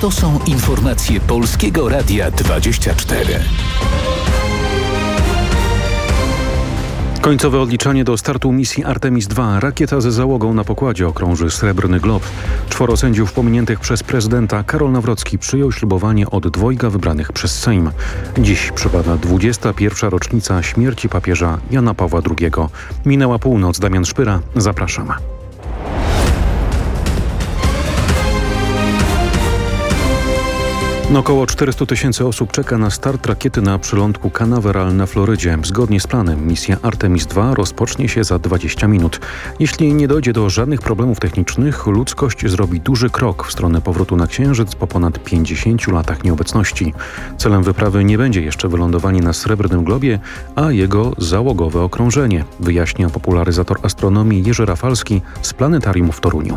To są informacje Polskiego Radia 24. Końcowe odliczanie do startu misji Artemis II. Rakieta ze załogą na pokładzie okrąży Srebrny Glob. Czworo sędziów pominiętych przez prezydenta Karol Nawrocki przyjął ślubowanie od dwojga wybranych przez Sejm. Dziś przypada 21. rocznica śmierci papieża Jana Pawła II. Minęła północ. Damian Szpyra. Zapraszam. Około 400 tysięcy osób czeka na start rakiety na przylądku Canaveral na Florydzie. Zgodnie z planem misja Artemis II rozpocznie się za 20 minut. Jeśli nie dojdzie do żadnych problemów technicznych, ludzkość zrobi duży krok w stronę powrotu na Księżyc po ponad 50 latach nieobecności. Celem wyprawy nie będzie jeszcze wylądowanie na Srebrnym Globie, a jego załogowe okrążenie, wyjaśnia popularyzator astronomii Jerzy Rafalski z planetarium w Toruniu.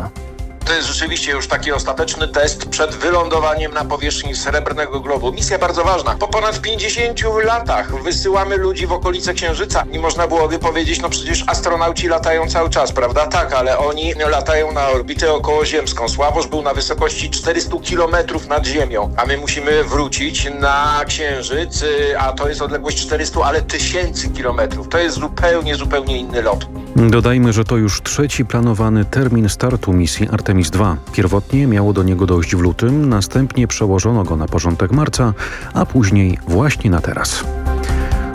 To jest rzeczywiście już taki ostateczny test przed wylądowaniem na powierzchni Srebrnego Globu. Misja bardzo ważna. Po ponad 50 latach wysyłamy ludzi w okolice Księżyca i można byłoby powiedzieć, no przecież astronauci latają cały czas, prawda? Tak, ale oni latają na orbitę okołoziemską. Sławosz był na wysokości 400 kilometrów nad Ziemią, a my musimy wrócić na Księżyc, y, a to jest odległość 400, ale tysięcy kilometrów. To jest zupełnie, zupełnie inny lot. Dodajmy, że to już trzeci planowany termin startu misji Artemis II. Pierwotnie miało do niego dojść w lutym, następnie przełożono go na porządek marca, a później właśnie na teraz.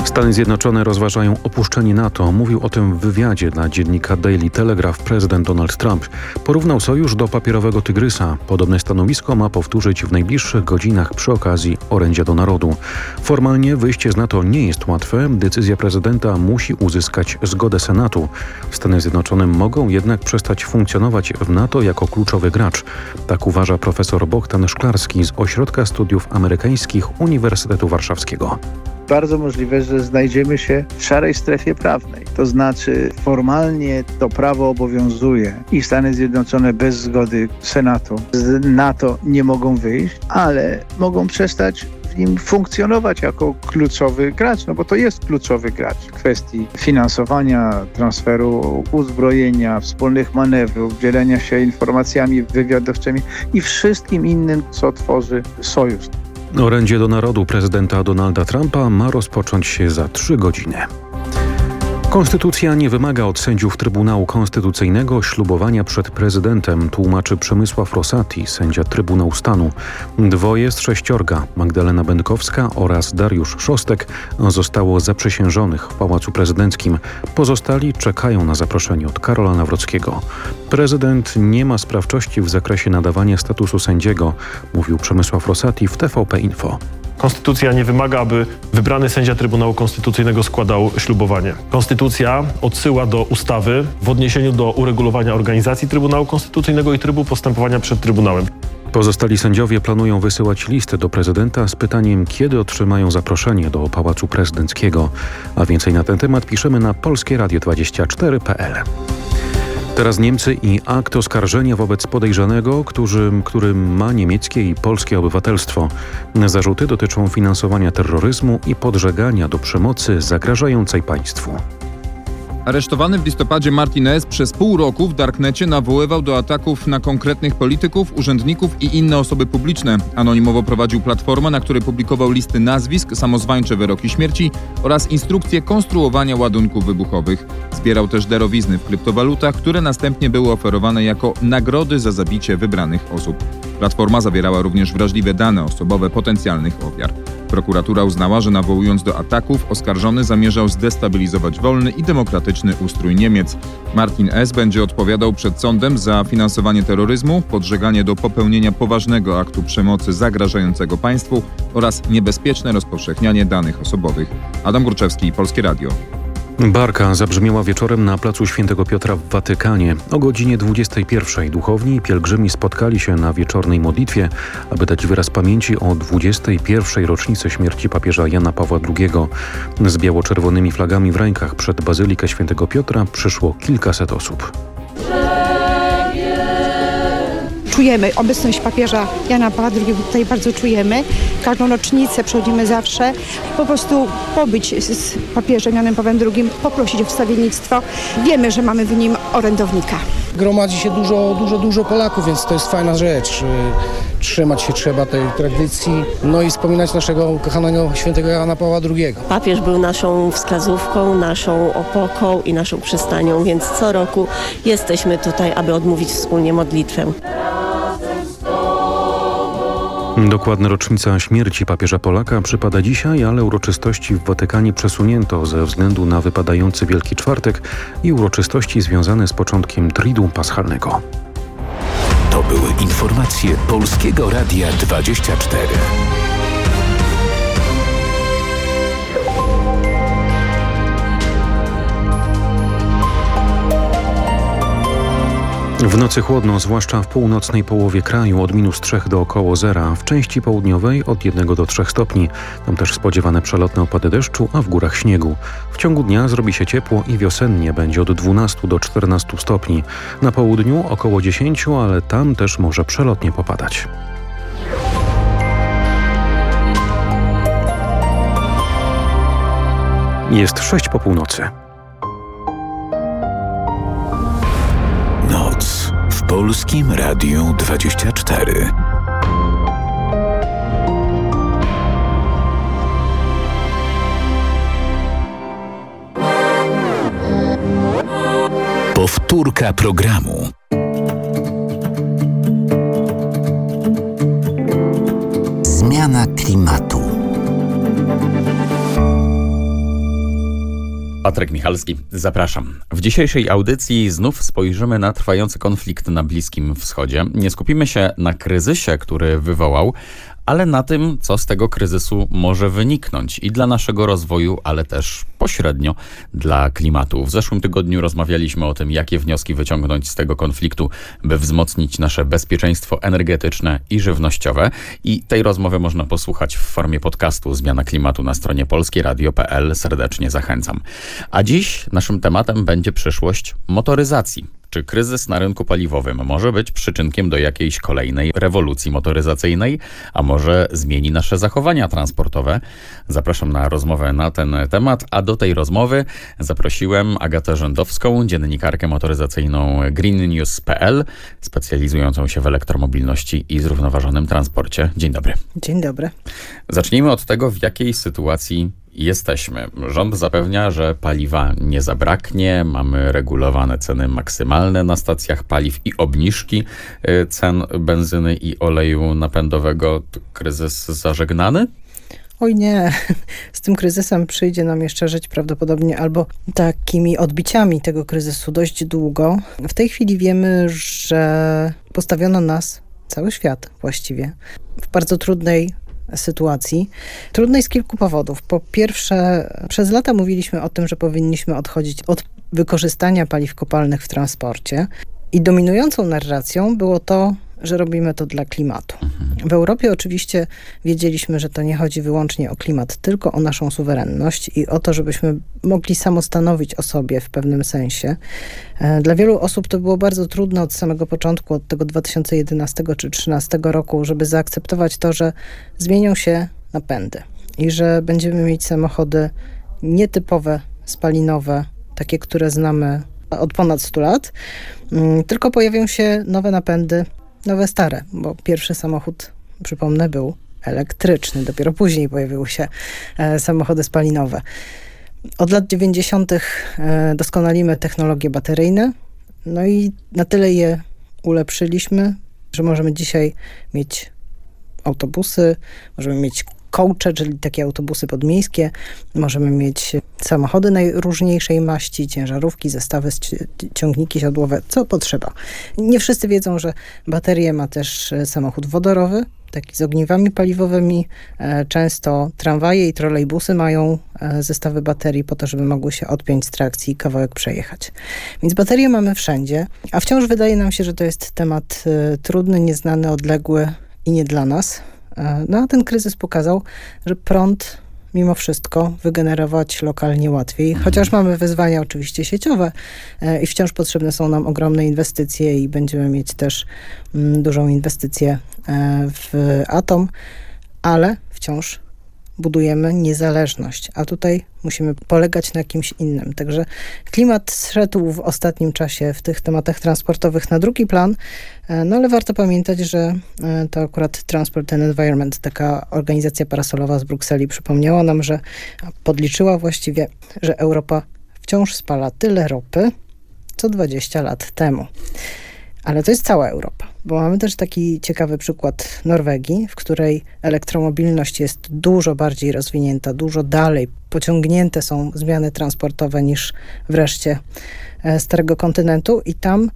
Stany Zjednoczone rozważają opuszczenie NATO. Mówił o tym w wywiadzie dla dziennika Daily Telegraph prezydent Donald Trump. Porównał sojusz do papierowego tygrysa. Podobne stanowisko ma powtórzyć w najbliższych godzinach przy okazji orędzia do narodu. Formalnie wyjście z NATO nie jest łatwe. Decyzja prezydenta musi uzyskać zgodę Senatu. Stany Zjednoczone mogą jednak przestać funkcjonować w NATO jako kluczowy gracz. Tak uważa profesor Bogdan Szklarski z Ośrodka Studiów Amerykańskich Uniwersytetu Warszawskiego bardzo możliwe, że znajdziemy się w szarej strefie prawnej. To znaczy formalnie to prawo obowiązuje i Stany Zjednoczone bez zgody Senatu z NATO nie mogą wyjść, ale mogą przestać w nim funkcjonować jako kluczowy gracz, no bo to jest kluczowy gracz w kwestii finansowania, transferu uzbrojenia, wspólnych manewrów, dzielenia się informacjami wywiadowczymi i wszystkim innym, co tworzy sojusz. Orędzie do narodu prezydenta Donalda Trumpa ma rozpocząć się za trzy godziny. Konstytucja nie wymaga od sędziów Trybunału Konstytucyjnego ślubowania przed prezydentem, tłumaczy Przemysław Rosati, sędzia Trybunału Stanu. Dwoje z sześciorga, Magdalena Będkowska oraz Dariusz Szostek, zostało zaprzysiężonych w Pałacu Prezydenckim. Pozostali czekają na zaproszenie od Karola Nawrockiego. Prezydent nie ma sprawczości w zakresie nadawania statusu sędziego, mówił Przemysław Rosati w TVP Info. Konstytucja nie wymaga, aby wybrany sędzia Trybunału Konstytucyjnego składał ślubowanie. Konstytucja odsyła do ustawy w odniesieniu do uregulowania organizacji Trybunału Konstytucyjnego i trybu postępowania przed Trybunałem. Pozostali sędziowie planują wysyłać listy do prezydenta z pytaniem, kiedy otrzymają zaproszenie do Pałacu Prezydenckiego. A więcej na ten temat piszemy na polskieradio24.pl. Teraz Niemcy i akt oskarżenia wobec podejrzanego, który, który ma niemieckie i polskie obywatelstwo. Zarzuty dotyczą finansowania terroryzmu i podżegania do przemocy zagrażającej państwu. Aresztowany w listopadzie Martin S. przez pół roku w Darknecie nawoływał do ataków na konkretnych polityków, urzędników i inne osoby publiczne. Anonimowo prowadził platformę, na której publikował listy nazwisk, samozwańcze wyroki śmierci oraz instrukcje konstruowania ładunków wybuchowych. Zbierał też darowizny w kryptowalutach, które następnie były oferowane jako nagrody za zabicie wybranych osób. Platforma zawierała również wrażliwe dane osobowe potencjalnych ofiar. Prokuratura uznała, że nawołując do ataków, oskarżony zamierzał zdestabilizować wolny i demokratyczny ustrój Niemiec. Martin S. będzie odpowiadał przed sądem za finansowanie terroryzmu, podżeganie do popełnienia poważnego aktu przemocy zagrażającego państwu oraz niebezpieczne rozpowszechnianie danych osobowych. Adam Górczewski, Polskie Radio. Barka zabrzmiała wieczorem na placu Świętego Piotra w Watykanie. O godzinie 21 duchowni i pielgrzymi spotkali się na wieczornej modlitwie, aby dać wyraz pamięci o 21 rocznicy śmierci papieża Jana Pawła II. Z biało-czerwonymi flagami w rękach przed Bazylikę Świętego Piotra przyszło kilkaset osób czujemy obecność papieża Jana Pawła II, tutaj bardzo czujemy. Każdą rocznicę przechodzimy zawsze. Po prostu pobyć z papieżem Janem Pawłem II, poprosić o wstawiennictwo. Wiemy, że mamy w nim orędownika. gromadzi się dużo, dużo, dużo Polaków, więc to jest fajna rzecz. Trzymać się trzeba tej tradycji, no i wspominać naszego kochanego świętego Jana Pawła II. Papież był naszą wskazówką, naszą opoką i naszą przystanią, więc co roku jesteśmy tutaj, aby odmówić wspólnie modlitwę. Dokładna rocznica śmierci papieża Polaka przypada dzisiaj, ale uroczystości w Watykanie przesunięto ze względu na wypadający Wielki Czwartek i uroczystości związane z początkiem Tridu Paschalnego. To były informacje Polskiego Radia 24. W nocy chłodno, zwłaszcza w północnej połowie kraju od minus 3 do około zera, w części południowej od 1 do 3 stopni. Tam też spodziewane przelotne opady deszczu, a w górach śniegu. W ciągu dnia zrobi się ciepło i wiosennie będzie od 12 do 14 stopni. Na południu około 10, ale tam też może przelotnie popadać. Jest 6 po północy. Noc w Polskim Radiu 24. Powtórka programu. Zmiana klimatu. Patryk Michalski, zapraszam. W dzisiejszej audycji znów spojrzymy na trwający konflikt na Bliskim Wschodzie. Nie skupimy się na kryzysie, który wywołał, ale na tym, co z tego kryzysu może wyniknąć i dla naszego rozwoju, ale też pośrednio dla klimatu. W zeszłym tygodniu rozmawialiśmy o tym, jakie wnioski wyciągnąć z tego konfliktu, by wzmocnić nasze bezpieczeństwo energetyczne i żywnościowe. I tej rozmowy można posłuchać w formie podcastu Zmiana Klimatu na stronie polskieradio.pl. Serdecznie zachęcam. A dziś naszym tematem będzie przyszłość motoryzacji. Czy kryzys na rynku paliwowym może być przyczynkiem do jakiejś kolejnej rewolucji motoryzacyjnej, a może zmieni nasze zachowania transportowe? Zapraszam na rozmowę na ten temat, a do tej rozmowy zaprosiłem Agatę Rzędowską, dziennikarkę motoryzacyjną greennews.pl, specjalizującą się w elektromobilności i zrównoważonym transporcie. Dzień dobry. Dzień dobry. Zacznijmy od tego, w jakiej sytuacji jesteśmy. Rząd zapewnia, że paliwa nie zabraknie, mamy regulowane ceny maksymalne na stacjach paliw i obniżki y, cen benzyny i oleju napędowego. Kryzys zażegnany? Oj nie, z tym kryzysem przyjdzie nam jeszcze żyć prawdopodobnie albo takimi odbiciami tego kryzysu dość długo. W tej chwili wiemy, że postawiono nas, cały świat właściwie, w bardzo trudnej sytuacji. Trudnej z kilku powodów. Po pierwsze, przez lata mówiliśmy o tym, że powinniśmy odchodzić od wykorzystania paliw kopalnych w transporcie. I dominującą narracją było to, że robimy to dla klimatu. W Europie oczywiście wiedzieliśmy, że to nie chodzi wyłącznie o klimat, tylko o naszą suwerenność i o to, żebyśmy mogli samostanowić o sobie w pewnym sensie. E, dla wielu osób to było bardzo trudne od samego początku, od tego 2011 czy 2013 roku, żeby zaakceptować to, że zmienią się napędy i że będziemy mieć samochody nietypowe, spalinowe, takie, które znamy od ponad 100 lat, mm, tylko pojawią się nowe napędy, nowe stare, bo pierwszy samochód, przypomnę, był elektryczny. Dopiero później pojawiły się e, samochody spalinowe. Od lat 90. E, doskonalimy technologie bateryjne, no i na tyle je ulepszyliśmy, że możemy dzisiaj mieć autobusy, możemy mieć coache, czyli takie autobusy podmiejskie. Możemy mieć samochody najróżniejszej maści, ciężarówki, zestawy, ciągniki siodłowe, co potrzeba. Nie wszyscy wiedzą, że baterię ma też e, samochód wodorowy, taki z ogniwami paliwowymi. E, często tramwaje i trolejbusy mają e, zestawy baterii po to, żeby mogły się odpiąć z trakcji i kawałek przejechać. Więc baterie mamy wszędzie, a wciąż wydaje nam się, że to jest temat trudny, nieznany, odległy i nie dla nas. E, no a ten kryzys pokazał, że prąd mimo wszystko wygenerować lokalnie łatwiej, mhm. chociaż mamy wyzwania oczywiście sieciowe e, i wciąż potrzebne są nam ogromne inwestycje i będziemy mieć też mm, dużą inwestycję e, w atom, ale wciąż budujemy niezależność, a tutaj musimy polegać na kimś innym. Także klimat zszedł w ostatnim czasie w tych tematach transportowych na drugi plan, no ale warto pamiętać, że e, to akurat Transport and Environment, taka organizacja parasolowa z Brukseli przypomniała nam, że podliczyła właściwie, że Europa wciąż spala tyle ropy, co 20 lat temu. Ale to jest cała Europa, bo mamy też taki ciekawy przykład Norwegii, w której elektromobilność jest dużo bardziej rozwinięta, dużo dalej pociągnięte są zmiany transportowe niż wreszcie e, starego kontynentu i tam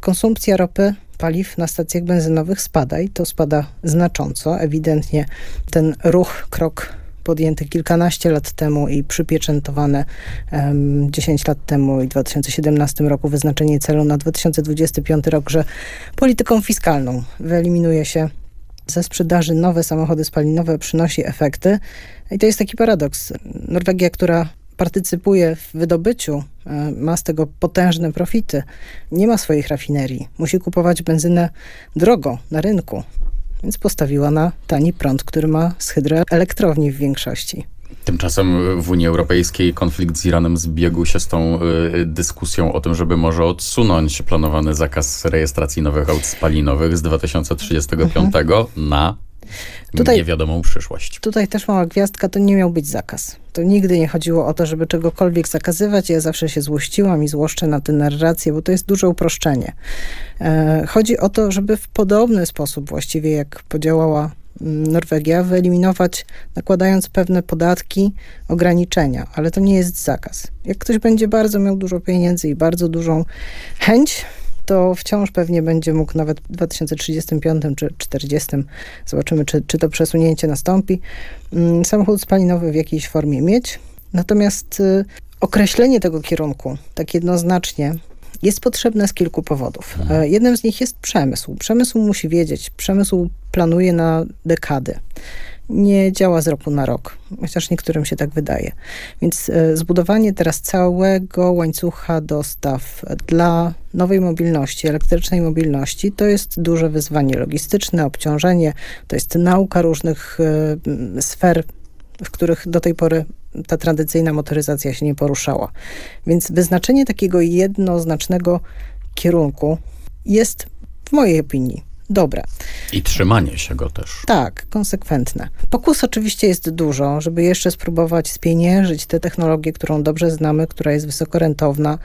konsumpcja ropy paliw na stacjach benzynowych spada i to spada znacząco. Ewidentnie ten ruch, krok podjęty kilkanaście lat temu i przypieczętowane um, 10 lat temu i w 2017 roku wyznaczenie celu na 2025 rok, że polityką fiskalną wyeliminuje się ze sprzedaży nowe samochody spalinowe, przynosi efekty. I to jest taki paradoks. Norwegia, która partycypuje w wydobyciu, e, ma z tego potężne profity, nie ma swoich rafinerii, musi kupować benzynę drogo na rynku więc postawiła na tani prąd, który ma z hydroelektrowni w większości. Tymczasem w Unii Europejskiej konflikt z Iranem zbiegł się z tą y, dyskusją o tym, żeby może odsunąć planowany zakaz rejestracji nowych aut spalinowych z 2035 mhm. na tutaj, niewiadomą przyszłość. Tutaj też mała gwiazdka, to nie miał być zakaz. To nigdy nie chodziło o to, żeby czegokolwiek zakazywać. Ja zawsze się złościłam i złoszczę na tę narrację, bo to jest duże uproszczenie. E, chodzi o to, żeby w podobny sposób właściwie jak podziałała mm, Norwegia, wyeliminować, nakładając pewne podatki, ograniczenia, ale to nie jest zakaz. Jak ktoś będzie bardzo miał dużo pieniędzy i bardzo dużą chęć, to wciąż pewnie będzie mógł nawet w 2035 czy 2040, zobaczymy, czy, czy to przesunięcie nastąpi, mm, samochód spalinowy w jakiejś formie mieć. Natomiast y, określenie tego kierunku tak jednoznacznie jest potrzebne z kilku powodów. Mhm. E, jednym z nich jest przemysł. Przemysł musi wiedzieć, przemysł planuje na dekady nie działa z roku na rok, chociaż niektórym się tak wydaje. Więc e, zbudowanie teraz całego łańcucha dostaw dla nowej mobilności, elektrycznej mobilności, to jest duże wyzwanie logistyczne, obciążenie, to jest nauka różnych e, sfer, w których do tej pory ta tradycyjna motoryzacja się nie poruszała. Więc wyznaczenie takiego jednoznacznego kierunku jest w mojej opinii dobre. I trzymanie się go też. Tak, konsekwentne. Pokus oczywiście jest dużo, żeby jeszcze spróbować spieniężyć tę technologię, którą dobrze znamy, która jest wysokorentowna,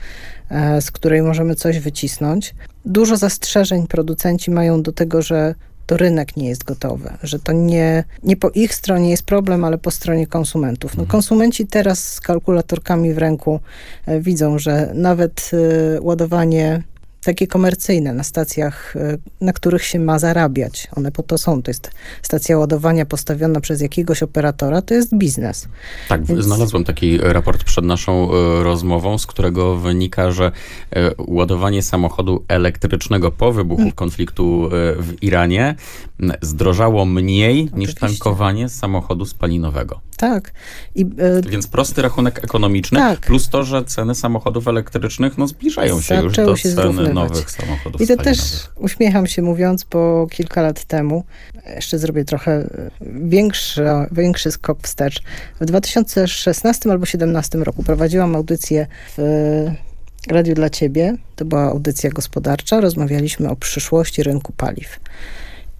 e, z której możemy coś wycisnąć. Dużo zastrzeżeń producenci mają do tego, że to rynek nie jest gotowy, że to nie, nie po ich stronie jest problem, ale po stronie konsumentów. No, mhm. konsumenci teraz z kalkulatorkami w ręku e, widzą, że nawet e, ładowanie takie komercyjne na stacjach, e, na których się ma zarabiać. One po to są. To jest stacja ładowania postawiona przez jakiegoś operatora, to jest biznes. Tak, Więc... znalazłem taki raport przed naszą e, rozmową, z którego wynika, że e, ładowanie samochodu elektrycznego po wybuchu mm. konfliktu w Iranie zdrożało mniej Oczywiście. niż tankowanie samochodu spalinowego. Tak. I, Więc prosty rachunek ekonomiczny, tak. plus to, że ceny samochodów elektrycznych no, zbliżają się już do się ceny nowych samochodów I to też uśmiecham się mówiąc, bo kilka lat temu, jeszcze zrobię trochę większy, większy skok wstecz. W 2016 albo 2017 roku prowadziłam audycję w Radiu dla Ciebie. To była audycja gospodarcza. Rozmawialiśmy o przyszłości rynku paliw.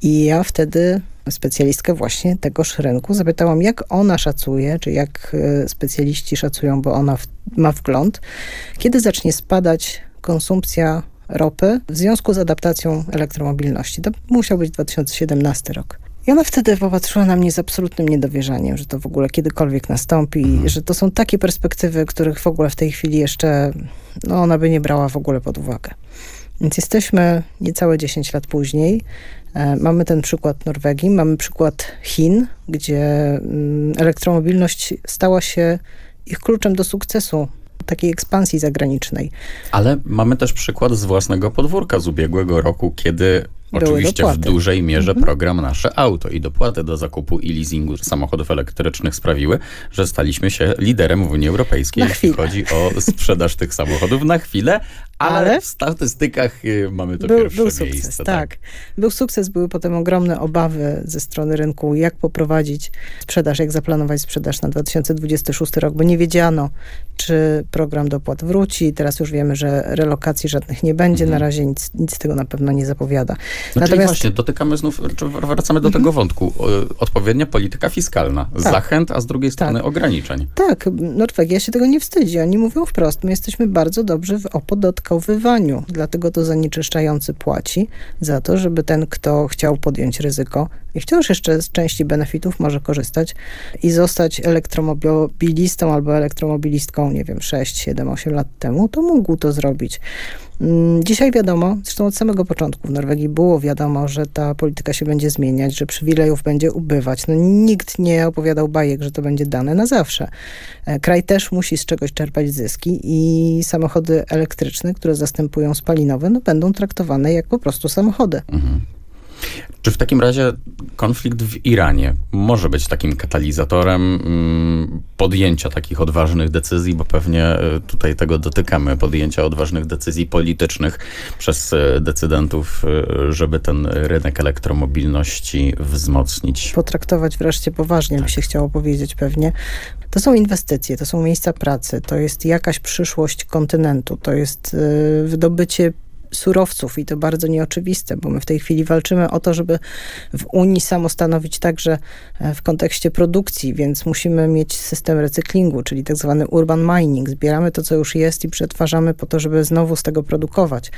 I ja wtedy specjalistkę właśnie tegoż rynku zapytałam, jak ona szacuje, czy jak e, specjaliści szacują, bo ona w, ma wgląd, kiedy zacznie spadać konsumpcja ropy w związku z adaptacją elektromobilności. To musiał być 2017 rok. I ona wtedy popatrzyła na mnie z absolutnym niedowierzaniem, że to w ogóle kiedykolwiek nastąpi, mhm. że to są takie perspektywy, których w ogóle w tej chwili jeszcze no, ona by nie brała w ogóle pod uwagę. Więc jesteśmy niecałe 10 lat później. E, mamy ten przykład Norwegii, mamy przykład Chin, gdzie mm, elektromobilność stała się ich kluczem do sukcesu takiej ekspansji zagranicznej. Ale mamy też przykład z własnego podwórka z ubiegłego roku, kiedy Oczywiście w dużej mierze mhm. program Nasze Auto i dopłaty do zakupu i leasingu samochodów elektrycznych sprawiły, że staliśmy się liderem w Unii Europejskiej, jeśli chodzi o sprzedaż tych samochodów na chwilę, ale, Ale- w statystykach y, mamy to Był, pierwsze był sukces, miejsce. tak. Był sukces, były potem ogromne obawy ze strony rynku, jak poprowadzić sprzedaż, jak zaplanować sprzedaż na 2026 rok, bo nie wiedziano, czy program dopłat wróci. Teraz już wiemy, że relokacji żadnych nie będzie. Na razie nic, nic tego na pewno nie zapowiada. No czyli właśnie, dotykamy znów, wracamy do tego wątku. O, Odpowiednia polityka fiskalna. Mhm. Tak. Zachęt, a z drugiej strony ograniczeń. Tak, Norwegia się tego nie wstydzi. Oni mówią wprost, my jesteśmy bardzo dobrzy w opodatkowywaniu, dlatego to zanieczyszczający płaci za to, żeby ten, kto chciał podjąć ryzyko i wciąż jeszcze z części benefitów może korzystać i zostać elektromobilistą albo elektromobilistką, nie wiem, 6, 7, 8 lat temu, to mógł to zrobić. Mm, Dzisiaj wiadomo, zresztą od samego początku w Norwegii było wiadomo, że ta polityka się będzie zmieniać, że przywilejów będzie ubywać. No, nikt nie opowiadał bajek, że to będzie dane na zawsze. E, Kraj też musi z czegoś czerpać zyski i samochody elektryczne, które zastępują spalinowe, no, będą traktowane jak po prostu samochody. Czy w takim razie konflikt w Iranie może być takim katalizatorem mm, podjęcia takich odważnych decyzji, bo pewnie y, tutaj tego dotykamy, podjęcia odważnych decyzji politycznych przez y, decydentów, y, żeby ten rynek elektromobilności wzmocnić? potraktować wreszcie poważnie, by się chciało powiedzieć pewnie. To są inwestycje, to są miejsca pracy, to jest jakaś przyszłość kontynentu, to jest wydobycie surowców i to bardzo nieoczywiste, bo my w tej chwili walczymy o to, żeby w Unii samostanowić także e, w kontekście produkcji, więc musimy mieć system recyklingu, czyli tak zwany urban mining. Zbieramy to, co już jest i przetwarzamy po to, żeby znowu z tego produkować.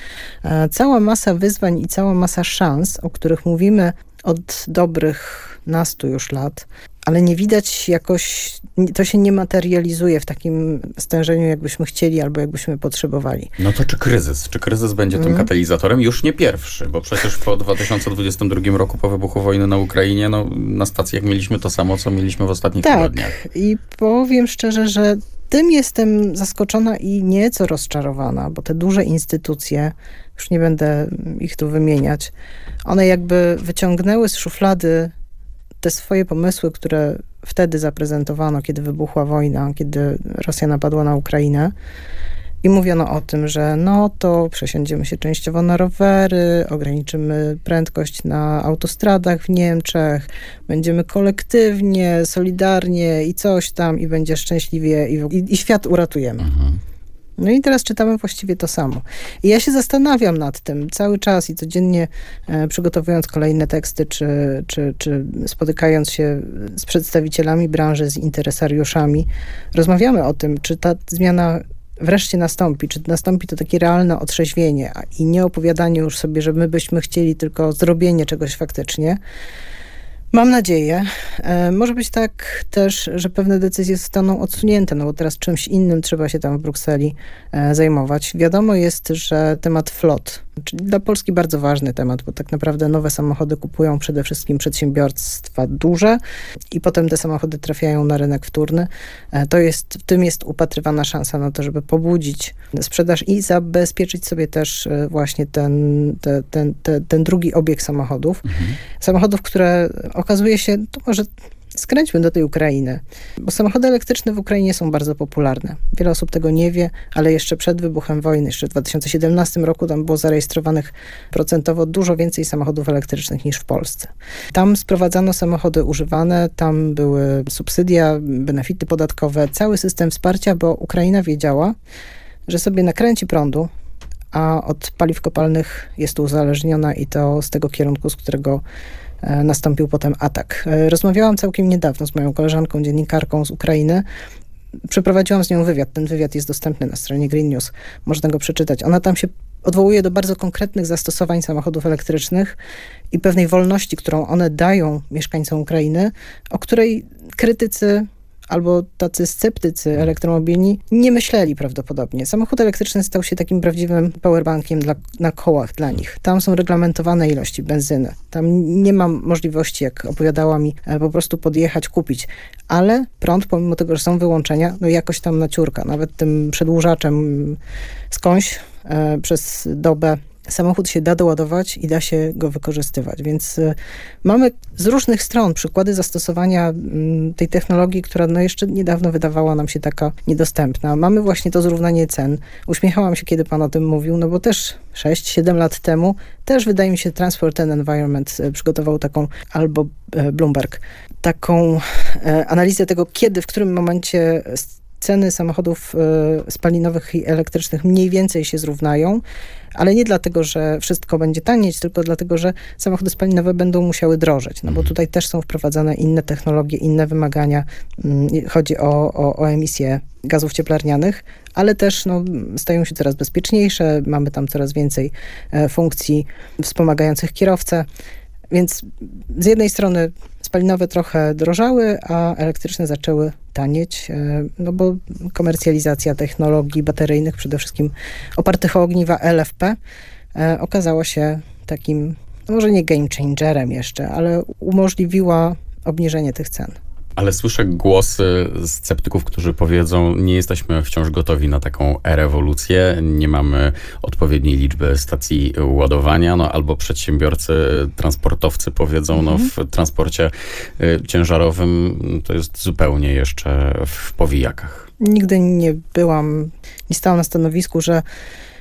E, Cała masa wyzwań i cała masa szans, o których mówimy od dobrych nastu już lat, ale nie widać jakoś, to się nie materializuje w takim stężeniu, jakbyśmy chcieli albo jakbyśmy potrzebowali. No to czy kryzys? Czy kryzys będzie tym Mhm. katalizatorem? Już nie pierwszy, bo przecież po 2022 roku, po wybuchu wojny na Ukrainie, no, na stacjach mieliśmy to samo, co mieliśmy w ostatnich Tak, tygodniach. i powiem szczerze, że tym jestem zaskoczona i nieco rozczarowana, bo te duże instytucje, już nie będę ich tu wymieniać, one jakby wyciągnęły z szuflady te swoje pomysły, które wtedy zaprezentowano, kiedy wybuchła wojna, kiedy Rosja napadła na Ukrainę. I mówiono o tym, że no to przesiądziemy się częściowo na rowery, ograniczymy prędkość na autostradach w Niemczech, będziemy kolektywnie, solidarnie i coś tam i będzie szczęśliwie i, i, i świat uratujemy. No i teraz czytamy właściwie to samo. I ja się zastanawiam nad tym cały czas i codziennie e, przygotowując kolejne teksty, czy, czy, czy spotykając się z przedstawicielami branży, z interesariuszami, rozmawiamy o tym, czy ta zmiana wreszcie nastąpi, czy nastąpi to takie realne otrzeźwienie i nie opowiadanie już sobie, że my byśmy chcieli tylko zrobienie czegoś faktycznie. Mam nadzieję. E, może być tak też, że pewne decyzje zostaną odsunięte, no bo teraz czymś innym trzeba się tam w Brukseli e, zajmować. Wiadomo jest, że temat flot, czyli dla Polski bardzo ważny temat, bo tak naprawdę nowe samochody kupują przede wszystkim przedsiębiorstwa duże i potem te samochody trafiają na rynek wtórny. E, to jest, w tym jest upatrywana szansa na to, żeby pobudzić sprzedaż i zabezpieczyć sobie też e, właśnie ten, te, ten, te, ten drugi obieg samochodów. Samochodów, które okazuje się, to może skręćmy do tej Ukrainy, bo samochody elektryczne w Ukrainie są bardzo popularne. Wiele osób tego nie wie, ale jeszcze przed wybuchem wojny, jeszcze w 2017 roku tam było zarejestrowanych procentowo dużo więcej samochodów elektrycznych niż w Polsce. Tam sprowadzano samochody używane, tam były subsydia, benefity podatkowe, cały system wsparcia, bo Ukraina wiedziała, że sobie nakręci prądu, a od paliw kopalnych jest uzależniona i to z tego kierunku, z którego e, nastąpił potem atak. E, Rozmawiałam całkiem niedawno z moją koleżanką, dziennikarką z Ukrainy. Przeprowadziłam z nią wywiad. Ten wywiad jest dostępny na stronie Green News. Można go przeczytać. Ona tam się odwołuje do bardzo konkretnych zastosowań samochodów elektrycznych i pewnej wolności, którą one dają mieszkańcom Ukrainy, o której krytycy albo tacy sceptycy elektromobilni nie myśleli prawdopodobnie. Samochód elektryczny stał się takim prawdziwym powerbankiem dla, na kołach dla nich. Tam są reglamentowane ilości benzyny. Tam nie ma możliwości, jak opowiadała mi, e, po prostu podjechać, kupić. Ale prąd, pomimo tego, że są wyłączenia, no jakoś tam naciurka. Nawet tym przedłużaczem skądś e, przez dobę samochód się da doładować i da się go wykorzystywać. Więc y, mamy z różnych stron przykłady zastosowania y, tej technologii, która no jeszcze niedawno wydawała nam się taka niedostępna. Mamy właśnie to zrównanie cen. Uśmiechałam się, kiedy pan o tym mówił, no bo też 6-7 lat temu też wydaje mi się Transport and Environment y, przygotował taką, albo y, Bloomberg, taką y, analizę tego, kiedy, w którym momencie ceny samochodów spalinowych i elektrycznych mniej więcej się zrównają, ale nie dlatego, że wszystko będzie tanieć, tylko dlatego, że samochody spalinowe będą musiały drożeć, no bo mhm. tutaj też są wprowadzane inne technologie, inne wymagania. Mm, chodzi o, o, o emisję gazów cieplarnianych, ale też no, stają się coraz bezpieczniejsze, mamy tam coraz więcej e, funkcji wspomagających kierowcę. Więc z jednej strony spalinowe trochę drożały, a elektryczne zaczęły tanieć, e, no bo komercjalizacja technologii bateryjnych, przede wszystkim opartych o ogniwa LFP, e, okazała się takim, no może nie game changerem jeszcze, ale umożliwiła obniżenie tych cen. Ale słyszę głosy sceptyków, którzy powiedzą, nie jesteśmy wciąż gotowi na taką rewolucję, nie mamy odpowiedniej liczby stacji ładowania, no albo przedsiębiorcy, transportowcy powiedzą, no w mhm. transporcie y, ciężarowym to jest zupełnie jeszcze w powijakach. Nigdy nie byłam, nie stałam na stanowisku, że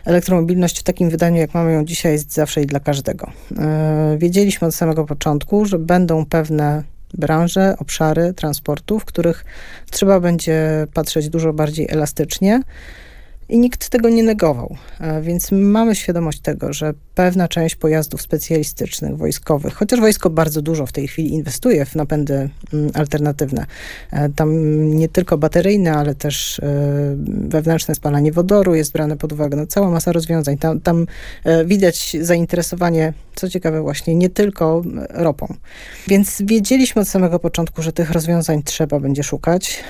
elektromobilność w takim wydaniu, jak mamy ją dzisiaj, jest zawsze i dla każdego. Y, wiedzieliśmy od samego początku, że będą pewne branże, obszary transportu, w których trzeba będzie patrzeć dużo bardziej elastycznie i nikt tego nie negował. E, więc mamy świadomość tego, że pewna część pojazdów specjalistycznych, wojskowych, chociaż wojsko bardzo dużo w tej chwili inwestuje w napędy mm, alternatywne. E, tam nie tylko bateryjne, ale też e, wewnętrzne spalanie wodoru jest brane pod uwagę. No, cała masa rozwiązań. Tam, tam widać zainteresowanie, co ciekawe właśnie, nie tylko ropą. Więc wiedzieliśmy od samego początku, że tych rozwiązań trzeba będzie szukać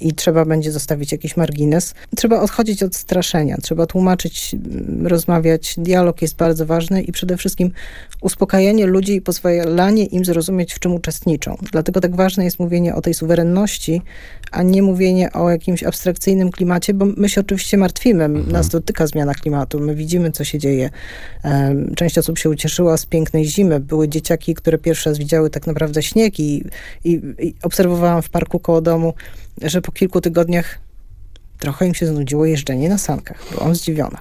i trzeba będzie zostawić jakiś margines. Trzeba odchodzić od straszenia, trzeba tłumaczyć, rozmawiać. Dialog jest bardzo ważny i przede wszystkim uspokajanie ludzi i pozwalanie im zrozumieć, w czym uczestniczą. Dlatego tak ważne jest mówienie o tej suwerenności, a nie mówienie o jakimś abstrakcyjnym klimacie, bo my się oczywiście martwimy. Mhm. Nas dotyka zmiana klimatu, my widzimy, co się dzieje. Część osób się ucieszyła z pięknej zimy. Były dzieciaki, które pierwszy raz widziały tak naprawdę śnieg i, i, i obserwowałam w parku koło domu, że po kilku tygodniach trochę im się znudziło jeżdżenie na sankach. Byłam zdziwiona.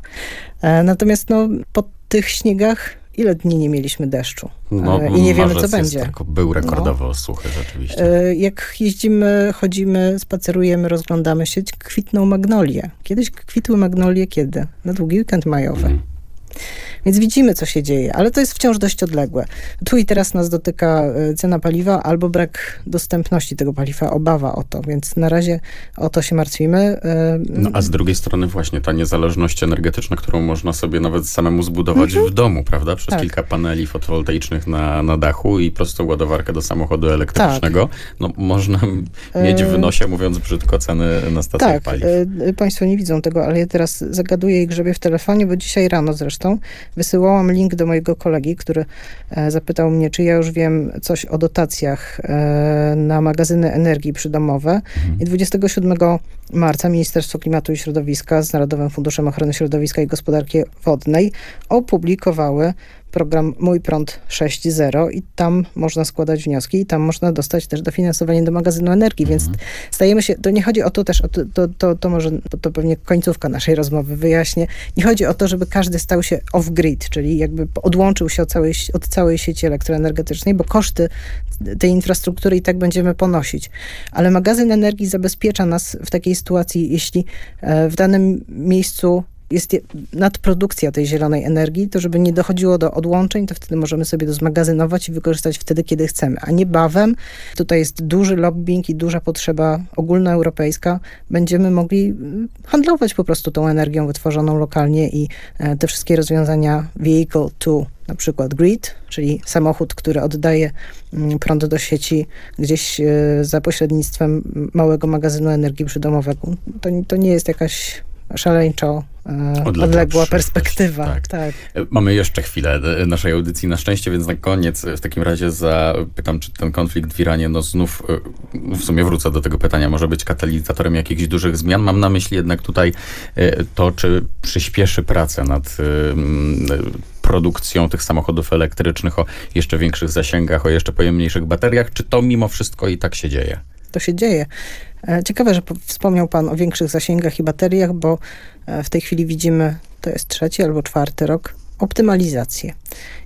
E, natomiast no, po tych śniegach ile dni nie mieliśmy deszczu no, e, i nie wiemy, co będzie. Tak, był rekordowo no. suchy rzeczywiście. E, jak jeździmy, chodzimy, spacerujemy, rozglądamy się, kwitną magnolie. Kiedyś kwitły magnolie kiedy? Na długi weekend majowy. Mm. Więc widzimy, co się dzieje, ale to jest wciąż dość odległe. Tu i teraz nas dotyka e, cena paliwa albo brak dostępności tego paliwa, obawa o to, więc na razie o to się martwimy. E, no a z drugiej strony właśnie ta niezależność energetyczna, którą można sobie nawet samemu zbudować mhm. w domu, prawda? Przez tak. kilka paneli fotowoltaicznych na, na dachu i prostą ładowarkę do samochodu elektrycznego. Tak. No można mieć w e, nosie, mówiąc brzydko, ceny na stacjach tak. paliw. Państwo nie widzą tego, ale ja teraz zagaduję i grzebię w telefonie, bo dzisiaj rano zresztą wysyłałam link do mojego kolegi, który e, zapytał mnie, czy ja już wiem coś o dotacjach e, na magazyny energii przydomowe. Mhm. I 27 marca Ministerstwo Klimatu i Środowiska z Narodowym Funduszem Ochrony Środowiska i Gospodarki Wodnej opublikowały program Mój Prąd 6.0 i tam można składać wnioski i tam można dostać też dofinansowanie do magazynu energii, więc mhm. stajemy się, to nie chodzi o to też, o to, to, to, to może, to pewnie końcówka naszej rozmowy wyjaśnię, nie chodzi o to, żeby każdy stał się off-grid, czyli jakby odłączył się od całej, od całej sieci elektroenergetycznej, bo koszty tej infrastruktury i tak będziemy ponosić. Ale magazyn energii zabezpiecza nas w takiej sytuacji, jeśli e, w danym miejscu jest nadprodukcja tej zielonej energii, to żeby nie dochodziło do odłączeń, to wtedy możemy sobie to zmagazynować i wykorzystać wtedy, kiedy chcemy, a niebawem, tutaj jest duży lobbying i duża potrzeba ogólnoeuropejska, będziemy mogli mm, handlować po prostu tą energią wytworzoną lokalnie i e, te wszystkie rozwiązania vehicle to na przykład grid, czyli samochód, który oddaje mm, prąd do sieci gdzieś e, za pośrednictwem małego magazynu energii przydomowego. To, to nie jest jakaś szaleńczo e, Odległa perspektywa. tak. tak. Mamy jeszcze chwilę e, naszej audycji na szczęście, więc na koniec e, w takim razie zapytam, czy ten konflikt w Iranie, no znów e, w sumie wrócę do tego pytania, może być katalizatorem jakichś dużych zmian. Mam na myśli jednak tutaj e, to, czy przyspieszy pracę nad e, produkcją tych samochodów elektrycznych o jeszcze większych zasięgach, o jeszcze pojemniejszych bateriach, czy to mimo wszystko i tak się dzieje? To się dzieje. E, Ciekawe, że po- wspomniał Pan o większych zasięgach i bateriach, bo e, w tej chwili widzimy, to jest trzeci albo czwarty rok, optymalizację.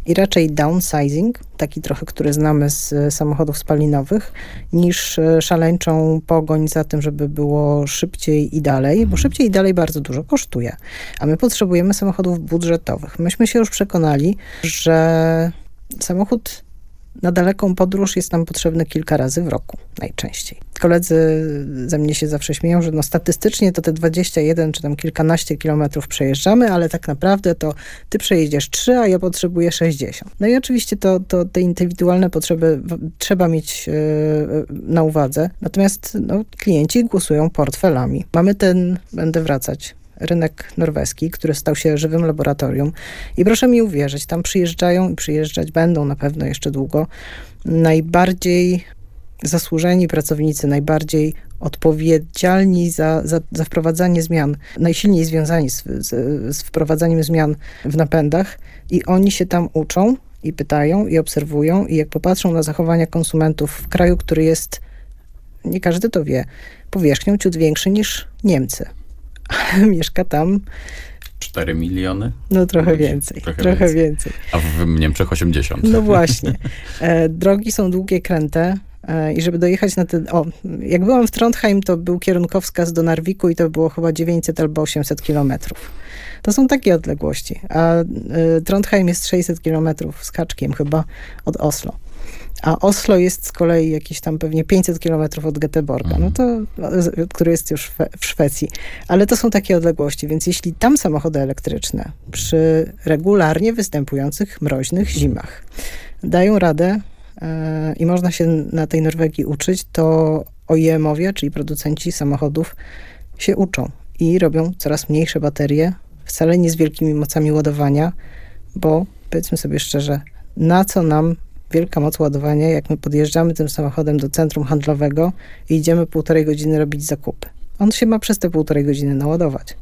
I raczej downsizing, taki trochę, który znamy z e, samochodów spalinowych, niż szaleńczą pogoń za tym, żeby było szybciej i dalej, bo szybciej i dalej bardzo dużo kosztuje. A my potrzebujemy samochodów budżetowych. Myśmy się już przekonali, że samochód na daleką podróż jest nam potrzebny kilka razy w roku, najczęściej. Koledzy ze mnie się zawsze śmieją, że no statystycznie to te 21 czy tam kilkanaście kilometrów przejeżdżamy, ale tak naprawdę to ty przejedziesz 3, a ja potrzebuję 60. No i oczywiście to, to te indywidualne potrzeby trzeba mieć e, na uwadze, natomiast no, klienci głosują portfelami. Mamy ten, będę wracać, rynek norweski, który stał się żywym laboratorium. I proszę mi uwierzyć, tam przyjeżdżają i przyjeżdżać będą na pewno jeszcze długo najbardziej zasłużeni pracownicy, najbardziej odpowiedzialni za, za, za wprowadzanie zmian, najsilniej związani z, z, z wprowadzaniem zmian w napędach i oni się tam uczą i pytają i obserwują i jak popatrzą na zachowania konsumentów w kraju, który jest, nie każdy to wie, powierzchnią ciut większy niż Niemcy. Mieszka tam 4 miliony? no trochę Trochę więcej, więcej. trochę więcej. A w Niemczech 80. No właśnie. E, drogi są długie, kręte. e, I żeby dojechać na te... O, jak byłam w Trondheim, to był kierunkowskaz do Narwiku i to było chyba 900 albo 800 kilometrów. To są takie odległości. A y, Trondheim jest 600 kilometrów z kaczkiem chyba od Oslo. A Oslo jest z kolei jakieś tam pewnie 500 kilometrów od Göteborga, no to, z- który jest już w, Szwecji. Ale to są takie odległości, więc jeśli tam samochody elektryczne przy regularnie występujących mroźnych zimach dają radę e, i można się na tej Norwegii uczyć, to OEM-owie, czyli producenci samochodów się uczą i robią coraz mniejsze baterie, wcale nie z wielkimi mocami ładowania, bo powiedzmy sobie szczerze, na co nam wielka moc ładowania, jak my podjeżdżamy tym samochodem do centrum handlowego i idziemy półtorej godziny robić zakupy. On się ma przez te półtorej godziny naładować.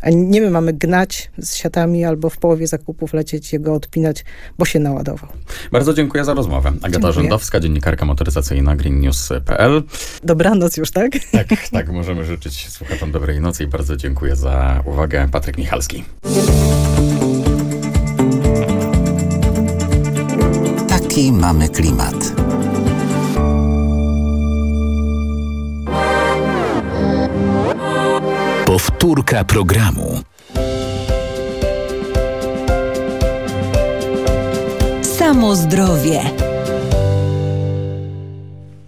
A nie my mamy gnać z siatami albo w połowie zakupów lecieć, jego odpinać, bo się naładował. Bardzo dziękuję za rozmowę. Agata Dziękuję. Rzędowska, dziennikarka motoryzacyjna greennews.pl. Dobranoc już, tak? Tak, tak, możemy życzyć słuchaczom dobrej nocy i bardzo dziękuję za uwagę. Patryk Michalski. Taki mamy klimat. Powtórka programu. Samo zdrowie.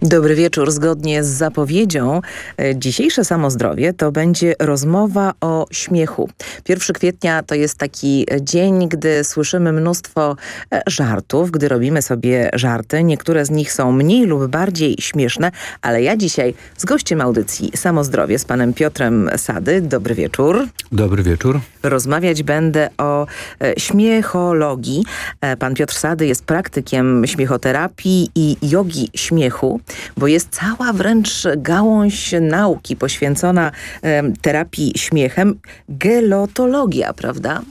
Dobry wieczór. Zgodnie z zapowiedzią e, dzisiejsze Samozdrowie to będzie rozmowa o śmiechu. 1 kwietnia to jest taki e, dzień, gdy słyszymy mnóstwo e, żartów, gdy robimy sobie żarty. Niektóre z nich są mniej lub bardziej śmieszne, ale ja dzisiaj z gościem audycji Samozdrowie z panem Piotrem Sady. Dobry wieczór. Dobry wieczór. Rozmawiać będę o śmiechologii. Pan Piotr Sady jest praktykiem śmiechoterapii i jogi śmiechu, bo jest cała wręcz gałąź nauki poświęcona terapii śmiechem. Gelotologia, prawda?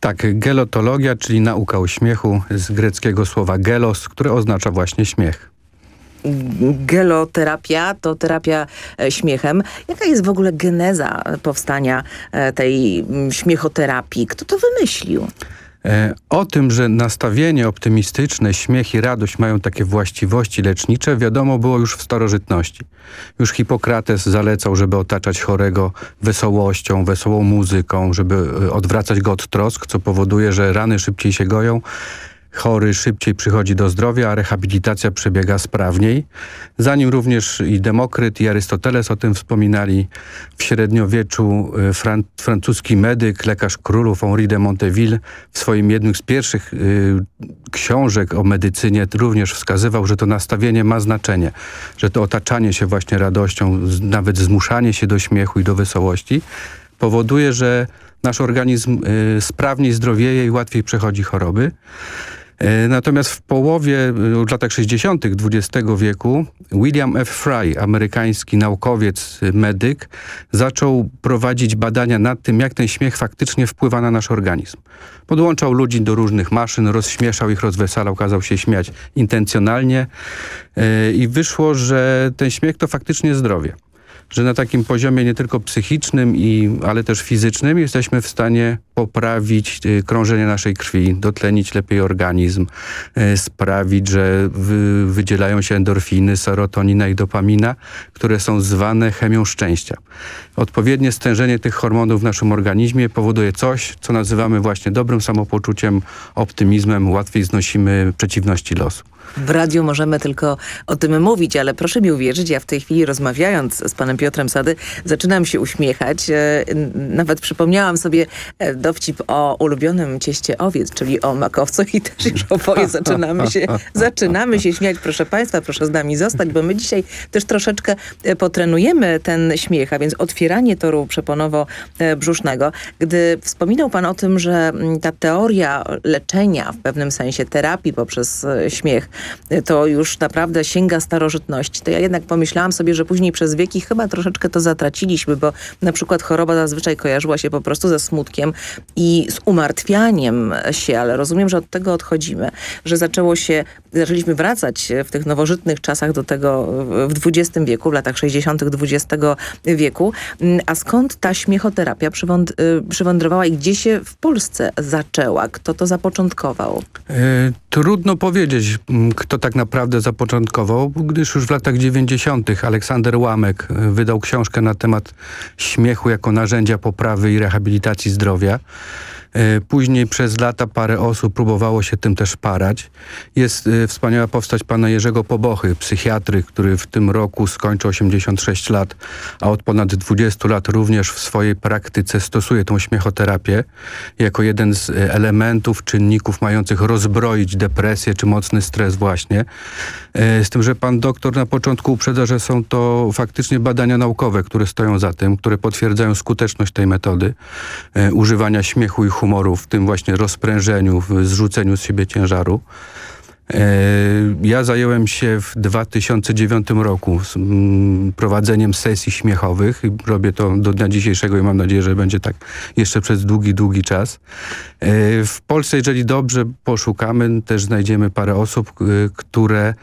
Tak, gelotologia, czyli nauka o śmiechu z greckiego słowa gelos, które oznacza właśnie śmiech. Geloterapia to terapia e, śmiechem. Jaka jest w ogóle geneza powstania e, tej śmiechoterapii? Kto to wymyślił? E, O tym, że nastawienie optymistyczne, śmiech i radość mają takie właściwości lecznicze, wiadomo było już w starożytności. Już Hipokrates zalecał, żeby otaczać chorego wesołością, wesołą muzyką, żeby e, odwracać go od trosk, co powoduje, że rany szybciej się goją, chory szybciej przychodzi do zdrowia, a rehabilitacja przebiega sprawniej. Zanim również i Demokryt, i Arystoteles o tym wspominali, w średniowieczu y, fran francuski medyk, lekarz królów Henri de Monteville w swoim jednym z pierwszych y, książek o medycynie również wskazywał, że to nastawienie ma znaczenie, że to otaczanie się właśnie radością, nawet zmuszanie się do śmiechu i do wesołości powoduje, że nasz organizm y, sprawniej zdrowieje i łatwiej przechodzi choroby. E, natomiast w połowie, e, latach 60. XX wieku William F. Fry, amerykański naukowiec, e, medyk, zaczął prowadzić badania nad tym, jak ten śmiech faktycznie wpływa na nasz organizm. Podłączał ludzi do różnych maszyn, rozśmieszał ich, rozwesalał, kazał się śmiać intencjonalnie i wyszło, że ten śmiech to faktycznie zdrowie że na takim poziomie nie tylko psychicznym, i, ale też fizycznym jesteśmy w stanie poprawić y, krążenie naszej krwi, dotlenić lepiej organizm, y, sprawić, że wy, wydzielają się endorfiny, serotonina i dopamina, które są zwane chemią szczęścia. Odpowiednie stężenie tych hormonów w naszym organizmie powoduje coś, co nazywamy właśnie dobrym samopoczuciem, optymizmem, łatwiej znosimy przeciwności losu. W radiu możemy tylko o tym mówić, ale proszę mi uwierzyć, ja w tej chwili rozmawiając z panem Piotrem Sady, zaczynam się uśmiechać. E, nawet przypomniałam sobie e, dowcip o ulubionym cieście owiec, czyli o makowcu i też już oboje zaczynamy się, zaczynamy się śmiać. Proszę państwa, proszę z nami zostać, bo my dzisiaj też troszeczkę e, potrenujemy ten śmiech, a więc otwieranie toru przeponowo-brzusznego. Gdy wspominał pan o tym, że mm, ta teoria leczenia w pewnym sensie, terapii poprzez śmiech to już naprawdę sięga starożytności. To ja jednak pomyślałam sobie, że później przez wieki chyba troszeczkę to zatraciliśmy, bo na przykład choroba zazwyczaj kojarzyła się po prostu ze smutkiem i z umartwianiem się, ale rozumiem, że od tego odchodzimy, że zaczęło się, zaczęliśmy wracać w tych nowożytnych czasach do tego w XX wieku, w latach 60. XX wieku. A skąd ta śmiechoterapia y, przywędrowała i gdzie się w Polsce zaczęła? Kto to zapoczątkował? E, trudno powiedzieć kto tak naprawdę zapoczątkował, gdyż już w latach 90. Aleksander Łamek e, wydał książkę na temat śmiechu jako narzędzia poprawy i rehabilitacji zdrowia. E, później przez lata parę osób próbowało się tym też parać. Jest e, wspaniała postać pana Jerzego Pobochy, psychiatry, który w tym roku skończy 86 lat, a od ponad 20 lat również w swojej praktyce stosuje tą śmiechoterapię jako jeden z e, elementów, czynników mających rozbroić depresję czy mocny stres właśnie. Z tym, że pan doktor na początku uprzedza, że są to faktycznie badania naukowe, które stoją za tym, które potwierdzają skuteczność tej metody używania śmiechu i humoru humoru, w tym właśnie rozprężeniu, w zrzuceniu z siebie ciężaru. E, ja zająłem się w 2009 roku prowadzeniem sesji śmiechowych. Robię to do dnia dzisiejszego i mam nadzieję, że będzie tak jeszcze przez długi, długi czas. E, w Polsce, jeżeli dobrze poszukamy, też znajdziemy parę osób, które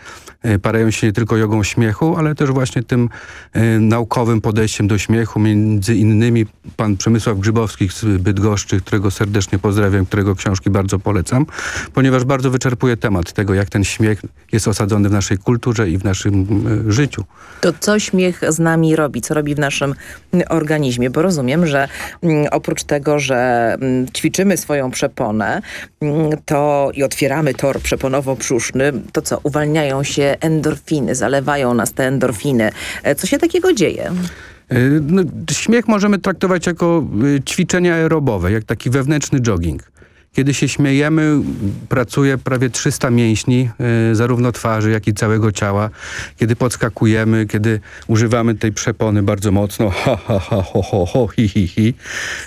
E, parają się nie tylko jogą śmiechu, ale też właśnie tym naukowym podejściem do śmiechu. Między innymi pan Przemysław Grzybowski z Bydgoszczy, którego serdecznie pozdrawiam, którego książki bardzo polecam, ponieważ bardzo wyczerpuje temat tego, jak ten śmiech jest osadzony w naszej kulturze i w naszym e, życiu. To co śmiech z nami robi? Co robi w naszym organizmie? Bo rozumiem, że mm, oprócz tego, że mm, ćwiczymy swoją przeponę mm, to i otwieramy tor przeponowo-brzuszny, to co? Uwalniają się endorfiny, zalewają nas te endorfiny. E, co się takiego dzieje? E, no, śmiech możemy traktować jako ćwiczenie aerobowe, jak taki wewnętrzny jogging. Kiedy się śmiejemy, pracuje prawie 300 mięśni, y, zarówno twarzy, jak i całego ciała. Kiedy podskakujemy, kiedy używamy tej przepony bardzo mocno, ha, ha, ha, ho, ho, ho, hi, hi, hi,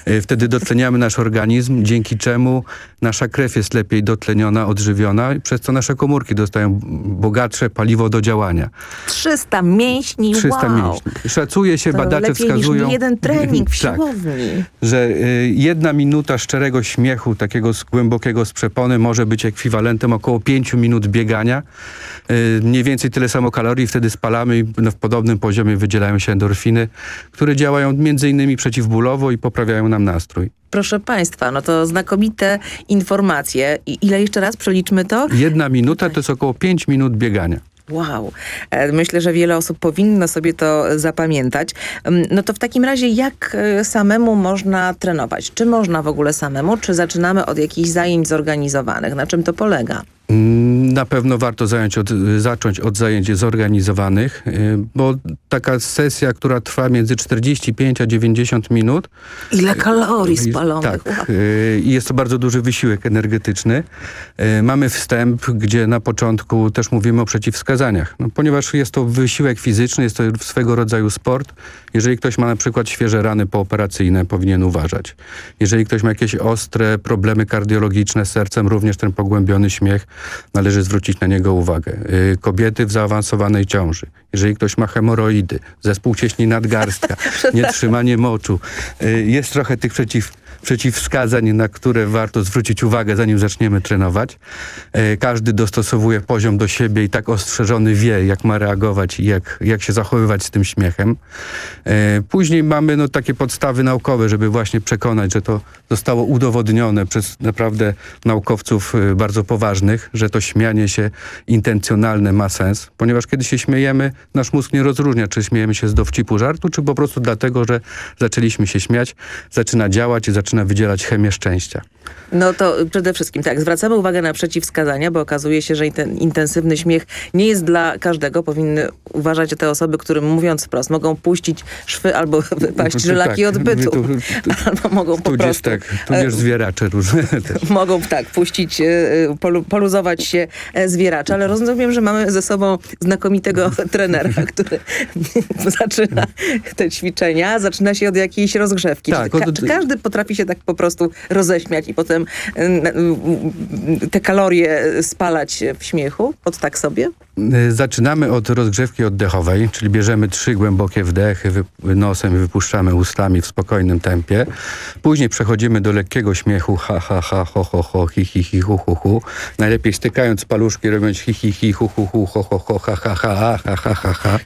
y, wtedy dotleniamy nasz organizm, dzięki czemu nasza krew jest lepiej dotleniona, odżywiona, przez co nasze komórki dostają bogatsze paliwo do działania. 300 mięśni, 300 wow. mięśni. Szacuje się, to badacze wskazują... Niż jeden trening w tak, że y, jedna minuta szczerego śmiechu, takiego z głębokiego z przepony może być ekwiwalentem około 5 minut biegania. Y, mniej więcej tyle samo kalorii wtedy spalamy i no, w podobnym poziomie wydzielają się endorfiny, które działają między innymi przeciwbólowo i poprawiają nam nastrój. Proszę Państwa, no to znakomite informacje. I ile jeszcze raz przeliczmy to? Jedna minuta to jest około 5 minut biegania. Wow. E, myślę, że wiele osób powinno sobie to zapamiętać. Mm, no to w takim razie jak e, samemu można trenować? Czy można w ogóle samemu, czy zaczynamy od jakichś zajęć zorganizowanych? Na czym to polega? Mm, Na pewno warto od, zacząć od zajęć zorganizowanych, bo taka sesja, która trwa między 45 a 90 minut. Ile kalorii spalonych. Tak. I jest to bardzo duży wysiłek energetyczny. Mamy wstęp, gdzie na początku też mówimy o przeciwwskazaniach. No, ponieważ jest to wysiłek fizyczny, jest to swego rodzaju sport. Jeżeli ktoś ma na przykład świeże rany pooperacyjne, powinien uważać. Jeżeli ktoś ma jakieś ostre problemy kardiologiczne z sercem, również ten pogłębiony śmiech, należy zwrócić na niego uwagę. Kobiety w zaawansowanej ciąży. Jeżeli ktoś ma hemoroidy, zespół cieśni nadgarstka, nietrzymanie moczu. Jest trochę tych przeciw przeciwwskazań, na które warto zwrócić uwagę, zanim zaczniemy trenować. Każdy dostosowuje poziom do siebie i tak ostrzeżony wie, jak ma reagować i jak, jak się zachowywać z tym śmiechem. Później mamy no, takie podstawy naukowe, żeby właśnie przekonać, że to zostało udowodnione przez naprawdę naukowców bardzo poważnych, że to śmianie się intencjonalne ma sens, ponieważ kiedy się śmiejemy, nasz mózg nie rozróżnia, czy śmiejemy się z dowcipu żartu, czy po prostu dlatego, że zaczęliśmy się śmiać, zaczyna działać i zaczyna wydzielać chemię szczęścia. No to przede wszystkim tak, zwracamy uwagę na przeciwwskazania, bo okazuje się, że ten intensywny śmiech nie jest dla każdego. Powinny uważać te osoby, którym mówiąc wprost, mogą puścić szwy albo wypaść żylaki tak, odbytu. Tu, tu, albo mogą po prostu... tak, tudzież zwieracze różne też. Mogą tak, puścić, polu, poluzować się zwieracze, ale rozumiem, że mamy ze sobą znakomitego trenera, który zaczyna te ćwiczenia, zaczyna się od jakiejś rozgrzewki. Tak, czy, od... czy każdy potrafi się tak po prostu roześmiać i potem te kalorie spalać w śmiechu? Od tak sobie? Zaczynamy od rozgrzewki oddechowej, czyli bierzemy trzy głębokie wdechy nosem i wypuszczamy ustami w spokojnym tempie. Później przechodzimy do lekkiego śmiechu ha, ha, ha, ho, ho, ho, hi, hi, hi, hu, hu, hu. Najlepiej stykając paluszki, robiąc hi, hi, hi, hu, hu, hu, ho, ho, ho, ha, ha, ha, ha, ha, ha, ha.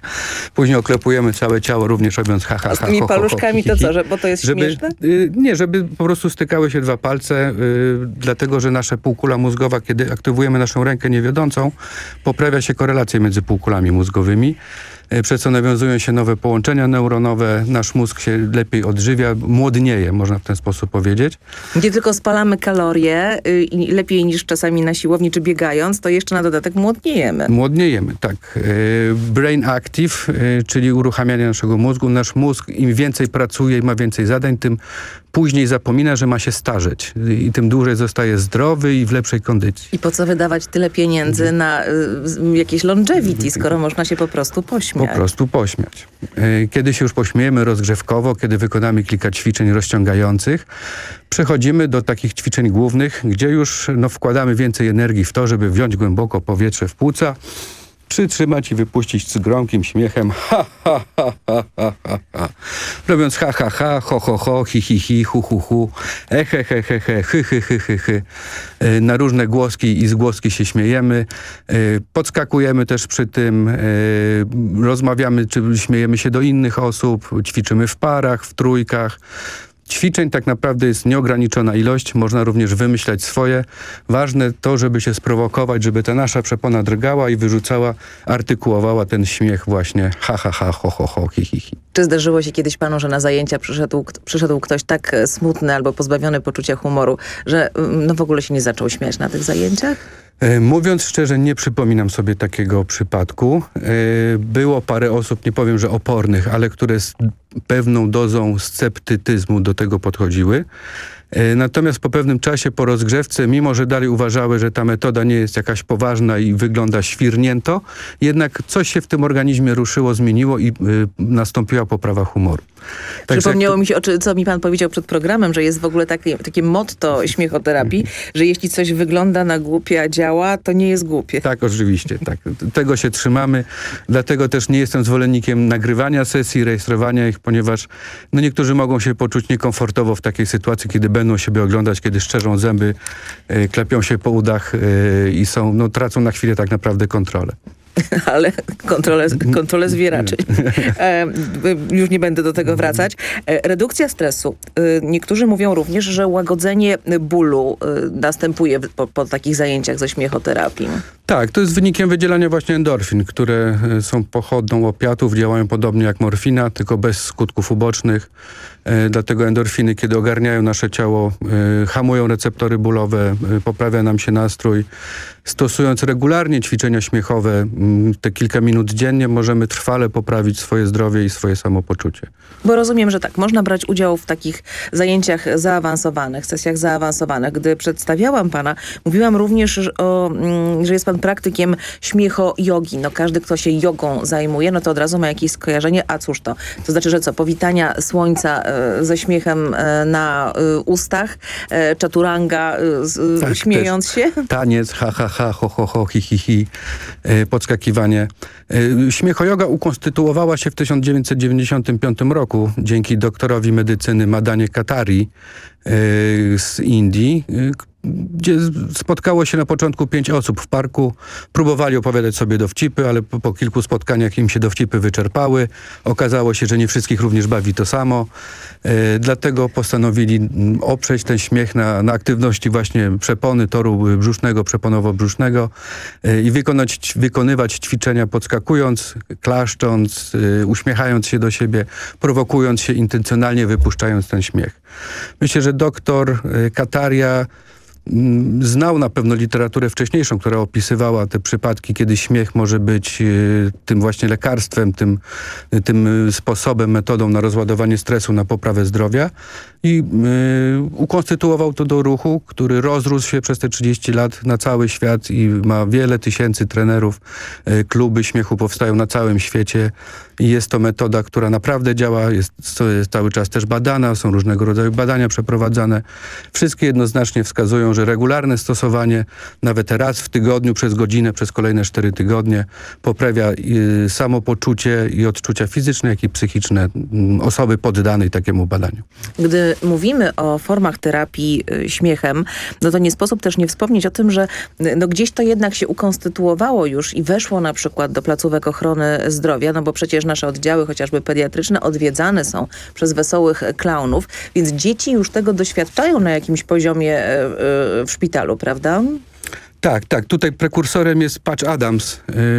Później oklepujemy całe ciało, również robiąc ha, ha, ha, Z tymi ho, ho, ho, paluszkami hi, to co, że, bo to jest żeby, śmieszne? y, nie, żeby po prostu stykały się dwa palce, y, dlatego, że nasza półkula mózgowa, kiedy aktywujemy naszą rękę niewiodącą, poprawia się korelacja między półkulami mózgowymi, y, przez co nawiązują się nowe połączenia neuronowe, nasz mózg się lepiej odżywia, młodnieje, można w ten sposób powiedzieć. Gdzie tylko spalamy kalorie y, lepiej niż czasami na siłowni czy biegając, to jeszcze na dodatek młodniejemy. Młodniejemy, tak. Y, Brain Active, y, czyli uruchamianie naszego mózgu. Nasz mózg im więcej pracuje i ma więcej zadań, tym później zapomina, że ma się starzeć i tym dłużej zostaje zdrowy i w lepszej kondycji. I po co wydawać tyle pieniędzy na y, jakieś longevity, skoro można się po prostu pośmiać? Po prostu pośmiać. Kiedy się już pośmiejemy rozgrzewkowo, kiedy wykonamy kilka ćwiczeń rozciągających, przechodzimy do takich ćwiczeń głównych, gdzie już no, wkładamy więcej energii w to, żeby wziąć głęboko powietrze w płuca, przytrzymać i wypuścić z gromkim śmiechem ha, ha, ha, ha, ha, ha. Robiąc ha, ha, ha, ho, ho, ho, hi, hi, hi, hu, hu, hu, e, he, he, he, hy, hy, hy, hy, hy. Na różne głoski i z głoski się śmiejemy. Podskakujemy też przy tym, rozmawiamy, czy śmiejemy się do innych osób, ćwiczymy w parach, w trójkach. Ćwiczeń tak naprawdę jest nieograniczona ilość, można również wymyślać swoje. Ważne to, żeby się sprowokować, żeby ta nasza przepona drgała i wyrzucała, artykułowała ten śmiech właśnie ha, ha, ha, ho, ho, ho, hi, hi, hi. Czy zdarzyło się kiedyś panu, że na zajęcia przyszedł, przyszedł ktoś tak smutny albo pozbawiony poczucia humoru, że no w ogóle się nie zaczął śmiać na tych zajęciach? Mówiąc szczerze, nie przypominam sobie takiego przypadku. Było parę osób, nie powiem, że opornych, ale które z pewną dozą sceptycyzmu do tego podchodziły. Natomiast po pewnym czasie, po rozgrzewce, mimo że dalej uważały, że ta metoda nie jest jakaś poważna i wygląda świrnięto, jednak coś się w tym organizmie ruszyło, zmieniło i nastąpiła poprawa humoru. Także Przypomniało mi się, o, co mi pan powiedział przed programem, że jest w ogóle takie, takie motto śmiechoterapii, że jeśli coś wygląda na głupie, a działa, to nie jest głupie. Tak, oczywiście. Tak. Tego się trzymamy. Dlatego też nie jestem zwolennikiem nagrywania sesji, rejestrowania ich, ponieważ no niektórzy mogą się poczuć niekomfortowo w takiej sytuacji, kiedy będą siebie oglądać, kiedy szczerzą zęby, yy, klepią się po udach yy, i są, no, tracą na chwilę tak naprawdę kontrolę. ale kontrolę, kontrolę zwieraczy. E, już nie będę do tego wracać. E, redukcja stresu. E, niektórzy mówią również, że łagodzenie bólu e, następuje po, po takich zajęciach ze śmiechoterapii. Tak, to jest wynikiem wydzielania właśnie endorfin, które e, są pochodną opiatów, działają podobnie jak morfina, tylko bez skutków ubocznych. E, dlatego endorfiny, kiedy ogarniają nasze ciało, e, hamują receptory bólowe, poprawia nam się nastrój. Stosując regularnie ćwiczenia śmiechowe, mm, te kilka minut dziennie, możemy trwale poprawić swoje zdrowie i swoje samopoczucie. Bo rozumiem, że tak, można brać udział w takich zajęciach zaawansowanych, sesjach zaawansowanych. Gdy przedstawiałam pana, mówiłam również, o, mm, że jest pan praktykiem śmiecho-jogi. No każdy, kto się jogą zajmuje, no to od razu ma jakieś skojarzenie. A cóż to? To znaczy, że co? Powitania słońca e, ze śmiechem e, na e, ustach, czaturanga z, Tak, śmiejąc się? Taniec, ha, ha, ha, ho, ho, ho, hi, hi, hi, podskakiwanie. Śmiechojoga ukonstytuowała się w 1995 roku dzięki doktorowi medycyny Madanie Katari z Indii, gdzie spotkało się na początku pięć osób w parku. Próbowali opowiadać sobie dowcipy, ale po, po kilku spotkaniach im się dowcipy wyczerpały. Okazało się, że nie wszystkich również bawi to samo. E, dlatego postanowili oprzeć ten śmiech na, na aktywności właśnie przepony, toru brzusznego, przeponowo-brzusznego e, i wykonać, wykonywać ćwiczenia podskakując, klaszcząc, e, uśmiechając się do siebie, prowokując się intencjonalnie, wypuszczając ten śmiech. Myślę, że doktor e, Kataria znał na pewno literaturę wcześniejszą, która opisywała te przypadki, kiedy śmiech może być e, tym właśnie lekarstwem, tym, tym e, sposobem, metodą na rozładowanie stresu, na poprawę zdrowia i e, ukonstytuował to do ruchu, który rozrósł się przez te 30 lat na cały świat i ma wiele tysięcy trenerów. E, kluby śmiechu powstają na całym świecie jest to metoda, która naprawdę działa, jest, cały czas też badana, są różnego rodzaju badania przeprowadzane. Wszystkie jednoznacznie wskazują, że regularne stosowanie nawet raz w tygodniu przez godzinę, przez kolejne 4 tygodnie poprawia y, samopoczucie i odczucia fizyczne, jak i psychiczne mm, osoby poddanej takiemu badaniu. Gdy mówimy o formach terapii y, śmiechem, no to nie sposób też nie wspomnieć o tym, że y, no gdzieś to jednak się ukonstytuowało już i weszło na przykład do placówek ochrony zdrowia, no bo przecież nasze oddziały, chociażby pediatryczne, odwiedzane są przez wesołych klaunów, więc dzieci już tego doświadczają na jakimś poziomie y, y, w szpitalu, prawda? Tak, tak. Tutaj prekursorem jest Patch Adams,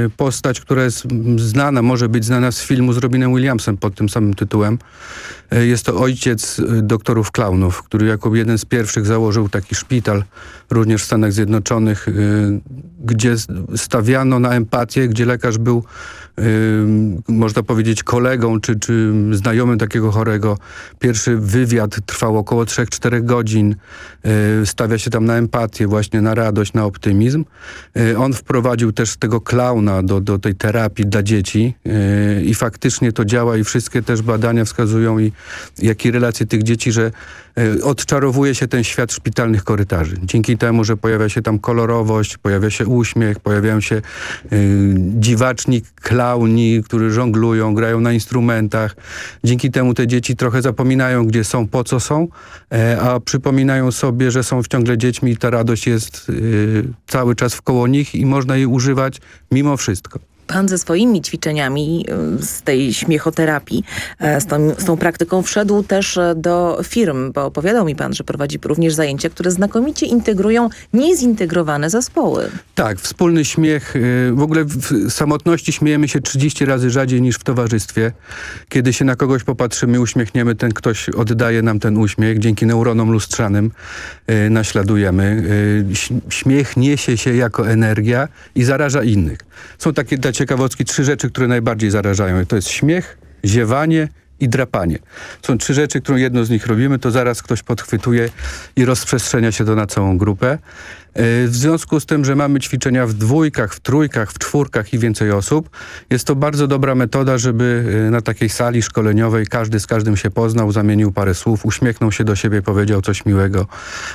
y, postać, która jest znana, może być znana z filmu z Robinem Williamsem pod tym samym tytułem. Jest to ojciec doktorów klaunów, który jako jeden z pierwszych założył taki szpital również w Stanach Zjednoczonych, gdzie stawiano na empatię, gdzie lekarz był, można powiedzieć, kolegą czy, czy znajomym takiego chorego. Pierwszy wywiad trwał około 3-4 godzin. Y, Stawia się tam na empatię, właśnie na radość, na optymizm. Y, On wprowadził też tego klauna do, do tej terapii dla dzieci y, i faktycznie to działa i wszystkie też badania wskazują i jak i relacje tych dzieci, że odczarowuje się ten świat szpitalnych korytarzy. Dzięki temu, że pojawia się tam kolorowość, pojawia się uśmiech, pojawiają się y, dziwaczni klauni, którzy żonglują, grają na instrumentach. Dzięki temu te dzieci trochę zapominają, gdzie są, po co są, e, a przypominają sobie, że są ciągle dziećmi i ta radość jest y, cały czas wkoło nich i można jej używać mimo wszystko. Pan ze swoimi ćwiczeniami y, z tej śmiechoterapii, e, z tą, z tą praktyką wszedł też e, do firm, bo opowiadał mi pan, że prowadzi również zajęcia, które znakomicie integrują niezintegrowane zespoły. Tak, wspólny śmiech. y, W ogóle w samotności śmiejemy się 30 razy rzadziej niż w towarzystwie. Kiedy się na kogoś popatrzymy, uśmiechniemy, ten ktoś oddaje nam ten uśmiech. Dzięki neuronom lustrzanym y, naśladujemy. Śmiech niesie się jako energia i zaraża innych. Są takie dla ciekawostki trzy rzeczy, które najbardziej zarażają. To jest śmiech, ziewanie i drapanie. Są trzy rzeczy, które jedno z nich robimy, to zaraz ktoś podchwytuje i rozprzestrzenia się to na całą grupę. E, W związku z tym, że mamy ćwiczenia w dwójkach, w trójkach, w czwórkach i więcej osób, jest to bardzo dobra metoda, żeby e, na takiej sali szkoleniowej każdy z każdym się poznał, zamienił parę słów, uśmiechnął się do siebie, powiedział coś miłego,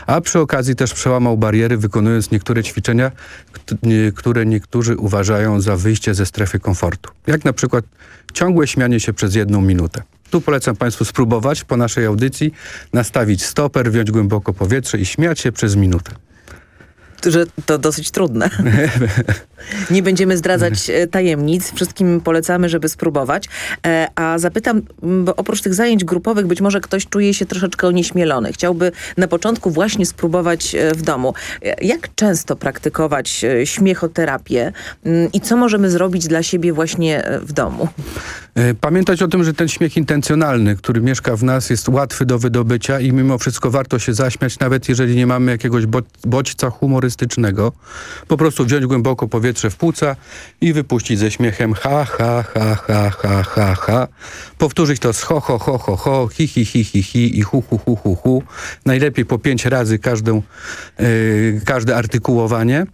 a przy okazji też przełamał bariery, wykonując niektóre ćwiczenia, które niektórzy uważają za wyjście ze strefy komfortu. Jak na przykład ciągłe śmianie się przez jedną minutę. Tu polecam Państwu spróbować po naszej audycji, nastawić stoper, wziąć głęboko powietrze i śmiać się przez minutę. Że to dosyć trudne. Nie będziemy zdradzać e, tajemnic. Wszystkim polecamy, żeby spróbować. E, a zapytam, bo oprócz tych zajęć grupowych być może ktoś czuje się troszeczkę onieśmielony. Chciałby na początku właśnie spróbować e, w domu. Jak często praktykować śmiechoterapię mm, i co możemy zrobić dla siebie właśnie w domu? Pamiętać o tym, że ten śmiech intencjonalny, który mieszka w nas jest łatwy do wydobycia i mimo wszystko warto się zaśmiać, nawet jeżeli nie mamy jakiegoś bodźca humorystycznego. Po prostu wziąć głęboko powietrze w płuca i wypuścić ze śmiechem ha, ha, ha, ha, ha, ha, ha. Powtórzyć to z ho, ho, ho, ho, ho, hi, hi, hi, hi, hi i hu, hu, hu, hu, hu. Najlepiej po pięć razy każdą, yy, każde artykułowanie.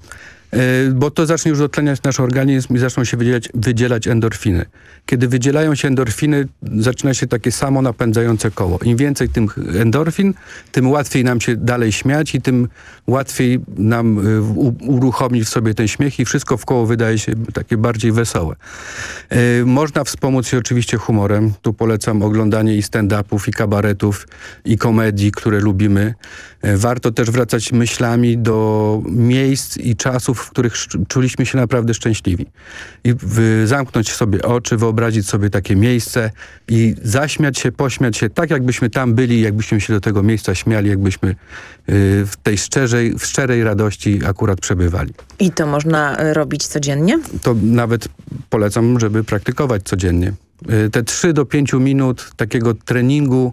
E, bo to zacznie już dotleniać nasz organizm i zaczną się wydzielać, wydzielać endorfiny. Kiedy wydzielają się endorfiny, zaczyna się takie samo napędzające koło. Im więcej tych endorfin, tym łatwiej nam się dalej śmiać i tym łatwiej nam e, uruchomić w sobie ten śmiech i wszystko w koło wydaje się takie bardziej wesołe. E, można wspomóc się oczywiście humorem. Tu polecam oglądanie i stand-upów, i kabaretów, i komedii, które lubimy. Warto też wracać myślami do miejsc i czasów, w których czuliśmy się naprawdę szczęśliwi. I zamknąć sobie oczy, wyobrazić sobie takie miejsce i zaśmiać się, pośmiać się tak, jakbyśmy tam byli, jakbyśmy się do tego miejsca śmiali, jakbyśmy y, w tej szczerej, w szczerej radości akurat przebywali. I to można e, robić codziennie? To nawet polecam, żeby praktykować codziennie. Te 3 do 5 minut takiego treningu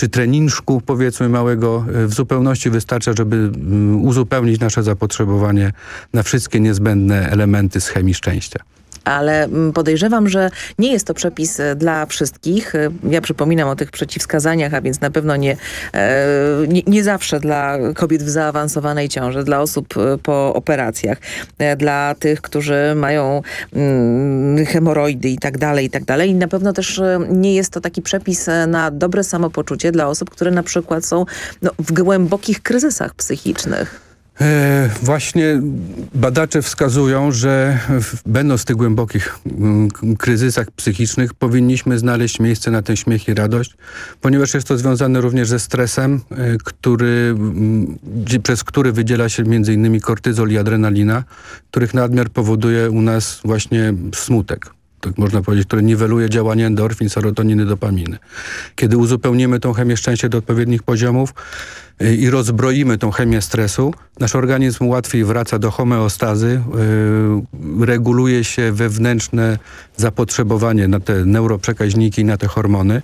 czy treninżku powiedzmy małego y, w zupełności wystarcza, żeby mm, uzupełnić nasze zapotrzebowanie na wszystkie niezbędne elementy schemii szczęścia ale mm, podejrzewam, że nie jest to przepis e, dla wszystkich. E, ja przypominam o tych przeciwwskazaniach, a więc na pewno nie, e, nie, nie zawsze dla kobiet w zaawansowanej ciąży, dla osób po operacjach, dla tych, którzy mają mm, hemoroidy i tak dalej, i tak dalej. I na pewno też nie jest to taki przepis na dobre samopoczucie dla osób, które na przykład są no, w głębokich kryzysach psychicznych. E, właśnie badacze wskazują, że będąc w tych głębokich mm, kryzysach psychicznych powinniśmy znaleźć miejsce na ten śmiech i radość, ponieważ jest to związane również ze stresem, e, który, mm, przez który wydziela się innymi kortyzol i adrenalina, których nadmiar powoduje u nas właśnie smutek tak można powiedzieć, które niweluje działanie endorfin, serotoniny, dopaminy. Kiedy uzupełnimy tą chemię szczęścia do odpowiednich poziomów, i rozbroimy tą chemię stresu, nasz organizm łatwiej wraca do homeostazy, yy, reguluje się wewnętrzne zapotrzebowanie na te neuroprzekaźniki, na te hormony,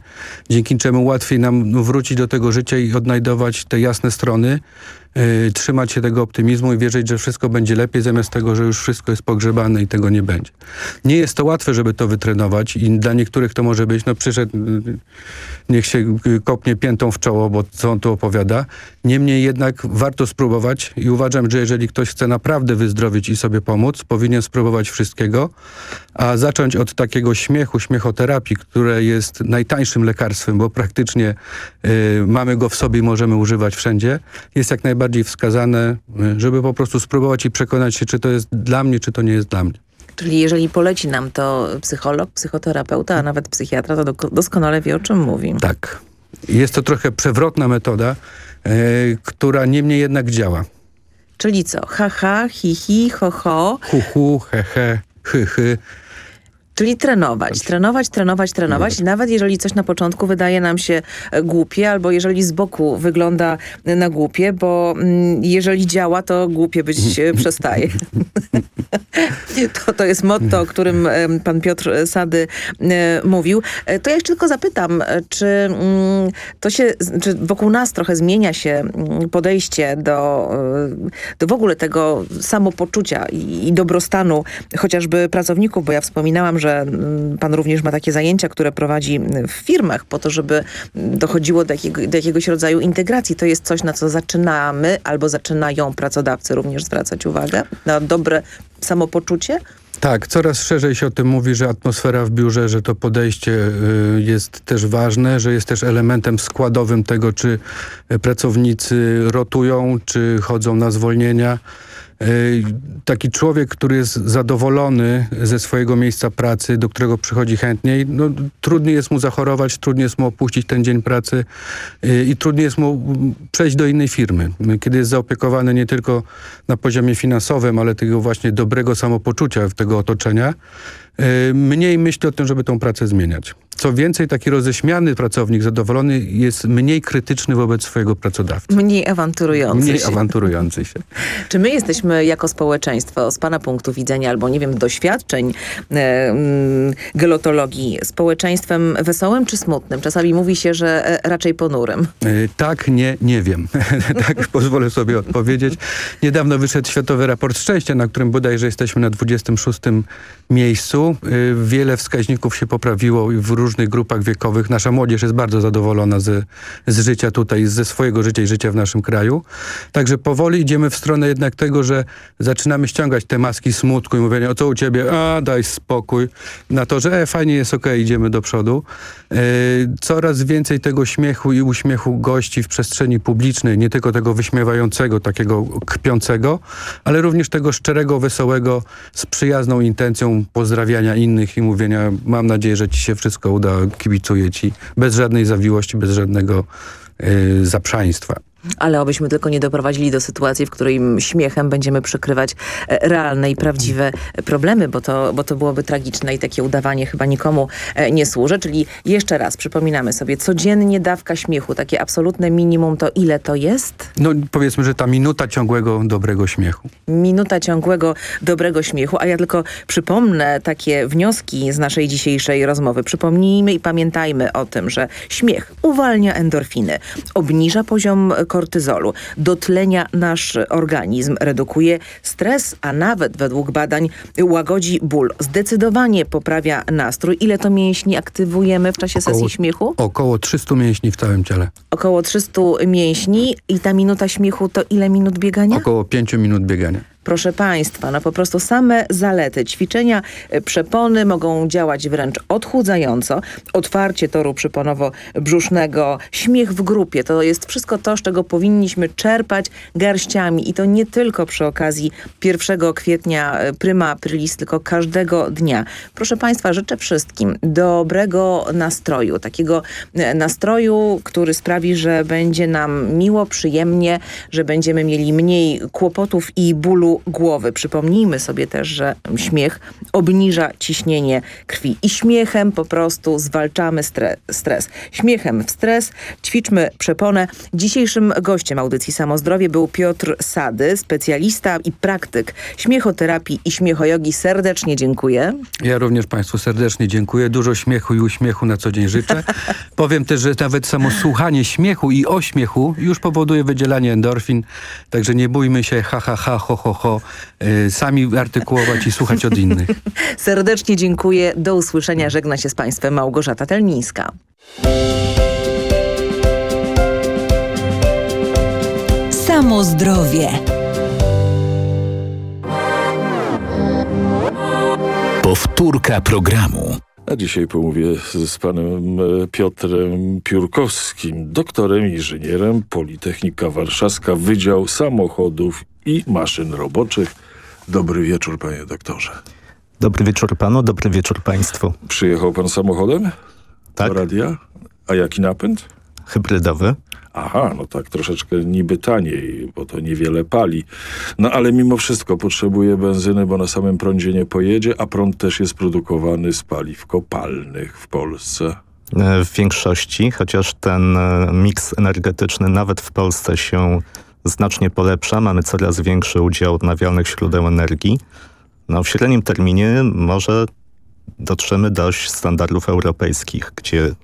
dzięki czemu łatwiej nam wrócić do tego życia i odnajdować te jasne strony, yy, trzymać się tego optymizmu i wierzyć, że wszystko będzie lepiej, zamiast tego, że już wszystko jest pogrzebane i tego nie będzie. Nie jest to łatwe, żeby to wytrenować i dla niektórych to może być, no przyszedł, yy, niech się kopnie piętą w czoło, bo co on tu opowiada, Niemniej jednak warto spróbować i uważam, że jeżeli ktoś chce naprawdę wyzdrowić i sobie pomóc, powinien spróbować wszystkiego, a zacząć od takiego śmiechu, śmiechoterapii, które jest najtańszym lekarstwem, bo praktycznie y, mamy go w sobie i możemy używać wszędzie, jest jak najbardziej wskazane, y, żeby po prostu spróbować i przekonać się, czy to jest dla mnie, czy to nie jest dla mnie. Czyli jeżeli poleci nam to psycholog, psychoterapeuta, a nawet psychiatra, to doskonale wie, o czym mówi. Tak. Jest to trochę przewrotna metoda, E, która niemniej jednak działa. Czyli co? Ha, ha, hi, hi, ho, ho. Hu, hu, he, he, hy, hy. Czyli trenować, trenować, trenować, trenować. Nawet jeżeli coś na początku wydaje nam się e, głupie, albo jeżeli z boku wygląda na głupie, bo mm, jeżeli działa, to głupie być przestaje. to, to jest motto, o którym pan Piotr Sady e, mówił. E, to ja jeszcze tylko zapytam, czy mm, to się, czy wokół nas trochę zmienia się mm, podejście do, do w ogóle tego samopoczucia i, i dobrostanu chociażby pracowników, bo ja wspominałam, że że mm, pan również ma takie zajęcia, które prowadzi w firmach po to, żeby dochodziło do, jakiego, do jakiegoś rodzaju integracji. To jest coś, na co zaczynamy albo zaczynają pracodawcy również zwracać uwagę na dobre samopoczucie? Tak, coraz szerzej się o tym mówi, że atmosfera w biurze, że to podejście y, jest też ważne, że jest też elementem składowym tego, czy pracownicy rotują, czy chodzą na zwolnienia. Taki człowiek, który jest zadowolony ze swojego miejsca pracy, do którego przychodzi chętniej, no, trudniej jest mu zachorować, trudniej jest mu opuścić ten dzień pracy i trudniej jest mu przejść do innej firmy. Kiedy jest zaopiekowany nie tylko na poziomie finansowym, ale tego właśnie dobrego samopoczucia w tego otoczenia, mniej myśli o tym, żeby tą pracę zmieniać. Co więcej, taki roześmiany pracownik, zadowolony, jest mniej krytyczny wobec swojego pracodawcy. Mniej awanturujący mniej się. awanturujący się. Czy my jesteśmy jako społeczeństwo, z pana punktu widzenia, albo nie wiem, doświadczeń e, mm, gelotologii, społeczeństwem wesołym czy smutnym? Czasami mówi się, że e, raczej ponurym. E, tak, nie, nie wiem. tak pozwolę sobie odpowiedzieć. Niedawno wyszedł Światowy Raport Szczęścia, na którym bodajże jesteśmy na 26 miejscu. E, wiele wskaźników się poprawiło w różnych grupach wiekowych. Nasza młodzież jest bardzo zadowolona z, z życia tutaj, ze swojego życia i życia w naszym kraju. Także powoli idziemy w stronę jednak tego, że zaczynamy ściągać te maski smutku i mówienie, o co u ciebie? A, daj spokój. Na to, że e, fajnie jest, okej, okay, idziemy do przodu. E, coraz więcej tego śmiechu i uśmiechu gości w przestrzeni publicznej, nie tylko tego wyśmiewającego, takiego kpiącego, ale również tego szczerego, wesołego, z przyjazną intencją pozdrawiania innych i mówienia, mam nadzieję, że ci się wszystko uda, kibicuję ci, bez żadnej zawiłości, bez żadnego yy, zaprzaństwa. Ale obyśmy tylko nie doprowadzili do sytuacji, w której śmiechem będziemy przykrywać e, realne i prawdziwe problemy, bo to, bo to byłoby tragiczne i takie udawanie chyba nikomu e, nie służy. Czyli jeszcze raz przypominamy sobie, codziennie dawka śmiechu, takie absolutne minimum, to ile to jest? No powiedzmy, że ta minuta ciągłego dobrego śmiechu. Minuta ciągłego dobrego śmiechu, a ja tylko przypomnę takie wnioski z naszej dzisiejszej rozmowy. Przypomnijmy i pamiętajmy o tym, że śmiech uwalnia endorfiny, obniża poziom kortyzolu. Dotlenia nasz organizm, redukuje stres, a nawet według badań łagodzi ból. Zdecydowanie poprawia nastrój. Ile to mięśni aktywujemy w czasie około, sesji śmiechu? Około 300 mięśni w całym ciele. Około 300 mięśni i ta minuta śmiechu to ile minut biegania? Około 5 minut biegania. Proszę Państwa, no po prostu same zalety. Ćwiczenia e, przepony mogą działać wręcz odchudzająco. Otwarcie toru przyponowo-brzusznego, śmiech w grupie. To jest wszystko to, z czego powinniśmy czerpać garściami. I to nie tylko przy okazji 1 kwietnia e, Prima Aprilis, tylko każdego dnia. Proszę Państwa, życzę wszystkim dobrego nastroju. Takiego e, nastroju, który sprawi, że będzie nam miło, przyjemnie, że będziemy mieli mniej kłopotów i bólu głowy. Przypomnijmy sobie też, że śmiech obniża ciśnienie krwi i śmiechem po prostu zwalczamy stre stres. Śmiechem w stres ćwiczmy przeponę. Dzisiejszym gościem audycji Samozdrowie był Piotr Sady, specjalista i praktyk śmiechoterapii i śmiechojogi. Serdecznie dziękuję. Ja również Państwu serdecznie dziękuję. Dużo śmiechu i uśmiechu na co dzień życzę. Powiem też, że nawet samo słuchanie śmiechu i ośmiechu już powoduje wydzielanie endorfin, także nie bójmy się ha ha ha ho ho ho y, sami artykułować i słuchać od innych. Serdecznie dziękuję. Do usłyszenia. Żegna się z Państwem Małgorzata Telmińska. Samo zdrowie. Powtórka programu. A dzisiaj pomówię z panem e, Piotrem Piórkowskim, doktorem inżynierem Politechnika Warszawska, Wydział Samochodów i Maszyn Roboczych. Dobry wieczór, panie doktorze. Dobry wieczór panu, dobry wieczór państwu. Przyjechał pan samochodem? Tak. Do radia? A jaki napęd? Hybrydowy. Aha, no tak troszeczkę niby taniej, bo to niewiele pali. No ale mimo wszystko potrzebuje benzyny, bo na samym prądzie nie pojedzie, a prąd też jest produkowany z paliw kopalnych w Polsce. E, w większości, chociaż ten e, miks energetyczny nawet w Polsce się znacznie polepsza. Mamy coraz większy udział odnawialnych źródeł energii. No, w średnim terminie może dotrzemy do standardów europejskich, gdzie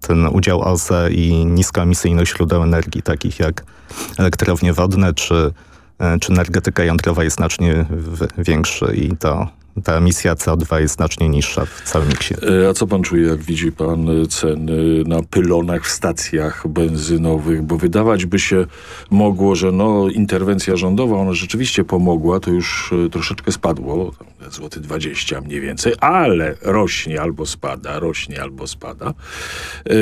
ten udział OZE i niskoemisyjność źródeł energii, takich jak elektrownie wodne czy, e, czy energetyka jądrowa jest znacznie większy i to ta emisja CO2 jest znacznie niższa w całym miksie. E, a co pan czuje, jak widzi pan ceny na pylonach w stacjach benzynowych? Bo wydawać by się mogło, że no, interwencja rządowa, ona rzeczywiście pomogła, to już e, troszeczkę spadło, złoty 20 mniej więcej, ale rośnie albo spada, rośnie albo spada. E,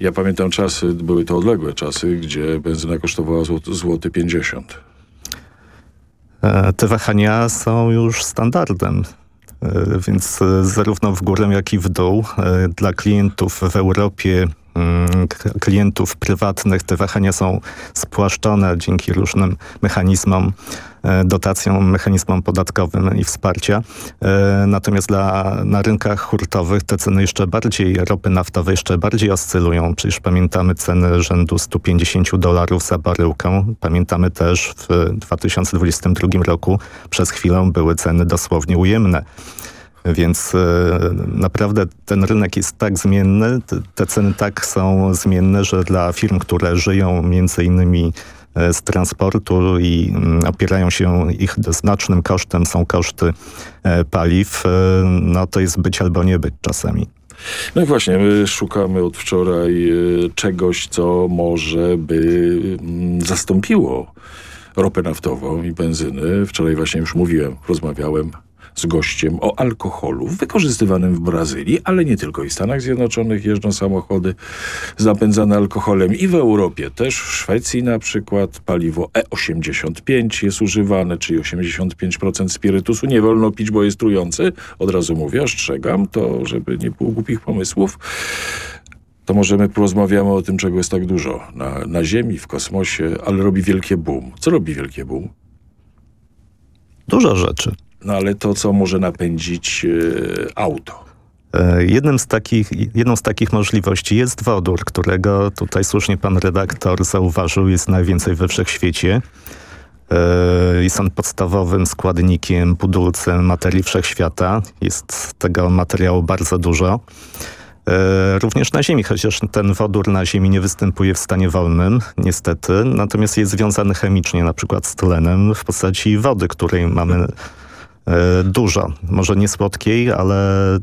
ja pamiętam czasy, były to odległe czasy, gdzie benzyna kosztowała złoty 50. te wahania są już standardem. Więc zarówno w górę, jak i w dół dla klientów w Europie Mm, klientów prywatnych te wahania są spłaszczone dzięki różnym mechanizmom, e, dotacjom, mechanizmom podatkowym i wsparcia. E, natomiast dla, na rynkach hurtowych te ceny jeszcze bardziej, ropy naftowe jeszcze bardziej oscylują. Przecież pamiętamy ceny rzędu 150 dolarów za baryłkę. Pamiętamy też w 2022 roku przez chwilę były ceny dosłownie ujemne. Więc e, naprawdę ten rynek jest tak zmienny, te ceny tak są zmienne, że dla firm, które żyją między innymi z transportu i mm, opierają się ich znacznym kosztem, są koszty e, paliw, no to jest być albo nie być czasami. No i właśnie, my szukamy od wczoraj czegoś, co może by mm, zastąpiło ropę naftową i benzyny. Wczoraj właśnie już mówiłem, rozmawiałem z gościem o alkoholu wykorzystywanym w Brazylii, ale nie tylko. I w Stanach Zjednoczonych jeżdżą samochody zapędzane alkoholem i w Europie też. W Szwecji na przykład paliwo E85 jest używane, czyli 85% spirytusu. Nie wolno pić, bo jest trujący. Od razu mówię, ostrzegam to, żeby nie było głupich pomysłów to możemy porozmawiamy o tym, czego jest tak dużo na, na Ziemi, w kosmosie, ale robi wielkie boom. Co robi wielkie boom? Dużo rzeczy. No ale to, co może napędzić e, auto. E, jednym z takich, jedną z takich możliwości jest wodór, którego tutaj słusznie pan redaktor zauważył, jest najwięcej we wszechświecie. E, jest on podstawowym składnikiem, budulcem materii wszechświata. Jest tego materiału bardzo dużo. Również na Ziemi, chociaż ten wodór na Ziemi nie występuje w stanie wolnym, niestety, natomiast jest związany chemicznie na przykład z tlenem w postaci wody, której mamy dużo. Może nie słodkiej, ale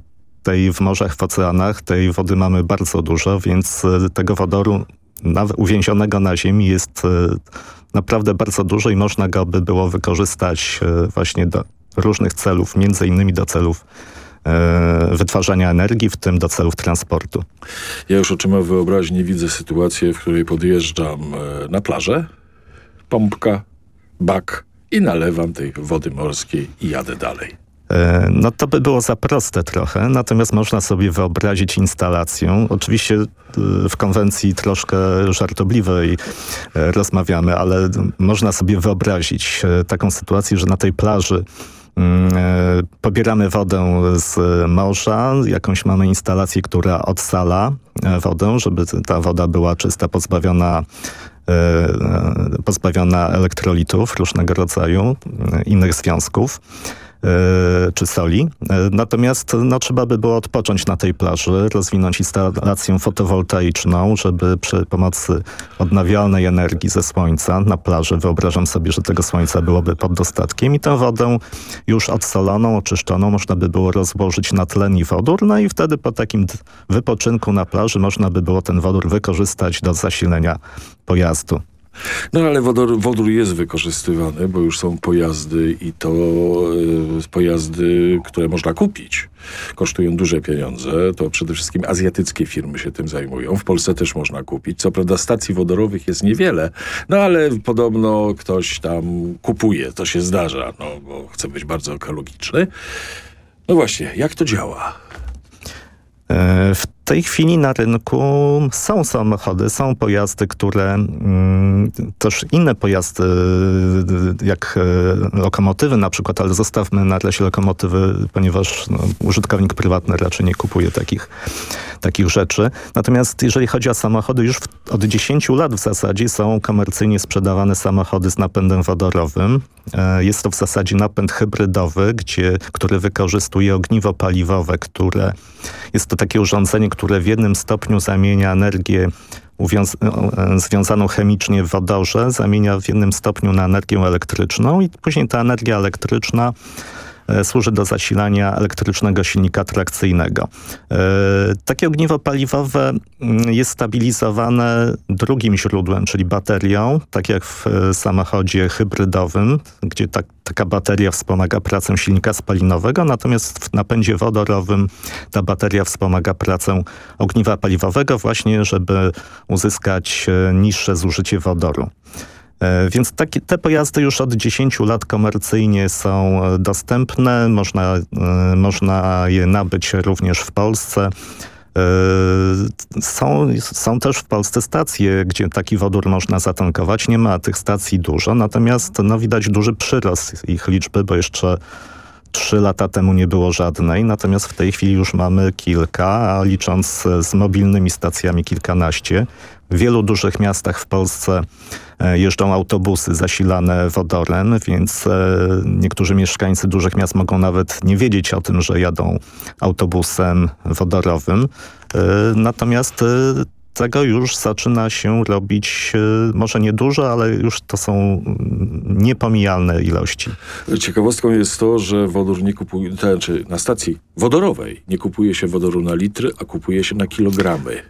tej w morzach, w oceanach, tej wody mamy bardzo dużo, więc e, tego wodoru uwięzionego na ziemi jest e, naprawdę bardzo dużo i można go by było wykorzystać właśnie do różnych celów, między innymi do celów wytwarzania energii, w tym do celów transportu. Ja już oczyma wyobraźni widzę sytuację, w której podjeżdżam na plażę, pompka, bak, i nalewam tej wody morskiej i jadę dalej. E, no to by było za proste trochę, natomiast można sobie wyobrazić instalację. Oczywiście e, w konwencji troszkę żartobliwej e, rozmawiamy, ale można sobie wyobrazić taką sytuację, że na tej plaży mm, pobieramy wodę z morza, jakąś mamy instalację, która odsala wodę, żeby ta woda była czysta, pozbawiona pozbawiona elektrolitów różnego rodzaju, innych związków. E, czy soli. E, natomiast no, trzeba by było odpocząć na tej plaży, rozwinąć instalację fotowoltaiczną, żeby przy pomocy odnawialnej energii ze słońca na plaży, wyobrażam sobie, że tego słońca byłoby pod dostatkiem i tę wodę już odsoloną, oczyszczoną można by było rozłożyć na tlen i wodór, no i wtedy po takim wypoczynku na plaży można by było ten wodór wykorzystać do zasilenia pojazdu. No ale wodór, wodór jest wykorzystywany, bo już są pojazdy i to y, pojazdy, które można kupić. Kosztują duże pieniądze. To przede wszystkim azjatyckie firmy się tym zajmują. W Polsce też można kupić. Co prawda stacji wodorowych jest niewiele, no ale podobno ktoś tam kupuje. To się zdarza, no bo chce być bardzo ekologiczny. No właśnie, jak to działa? E, w tej chwili na rynku są samochody, są pojazdy, które mm, też inne pojazdy jak e, lokomotywy na przykład, ale zostawmy na razie lokomotywy, ponieważ no, użytkownik prywatny raczej nie kupuje takich, takich rzeczy. Natomiast jeżeli chodzi o samochody, już w, od 10 lat w zasadzie są komercyjnie sprzedawane samochody z napędem wodorowym. E, jest to w zasadzie napęd hybrydowy, gdzie, który wykorzystuje ogniwo paliwowe, które jest to takie urządzenie, które w jednym stopniu zamienia energię e, związaną chemicznie w wodorze, zamienia w jednym stopniu na energię elektryczną i później ta energia elektryczna E, służy do zasilania elektrycznego silnika trakcyjnego. E, takie ogniwo paliwowe mm, jest stabilizowane drugim źródłem, czyli baterią, tak jak w e, samochodzie hybrydowym, gdzie ta, taka bateria wspomaga pracę silnika spalinowego, natomiast w napędzie wodorowym ta bateria wspomaga pracę ogniwa paliwowego właśnie, żeby uzyskać niższe zużycie wodoru. E, więc taki, te pojazdy już od 10 lat komercyjnie są e, dostępne, można, e, można je nabyć również w Polsce. Są, są też w Polsce stacje, gdzie taki wodór można zatankować. Nie ma tych stacji dużo, natomiast no, widać duży przyrost ich liczby, bo jeszcze trzy lata temu nie było żadnej, natomiast w tej chwili już mamy kilka, a licząc z mobilnymi stacjami kilkanaście. W wielu dużych miastach w Polsce e, jeżdżą autobusy zasilane wodorem, więc e, niektórzy mieszkańcy dużych miast mogą nawet nie wiedzieć o tym, że jadą autobusem wodorowym. E, natomiast tego już zaczyna się robić może nie dużo, ale już to są mm, niepomijalne ilości. Ciekawostką jest to, że wodór nie kupuje, znaczy na stacji wodorowej nie kupuje się wodoru na litry, a kupuje się na kilogramy.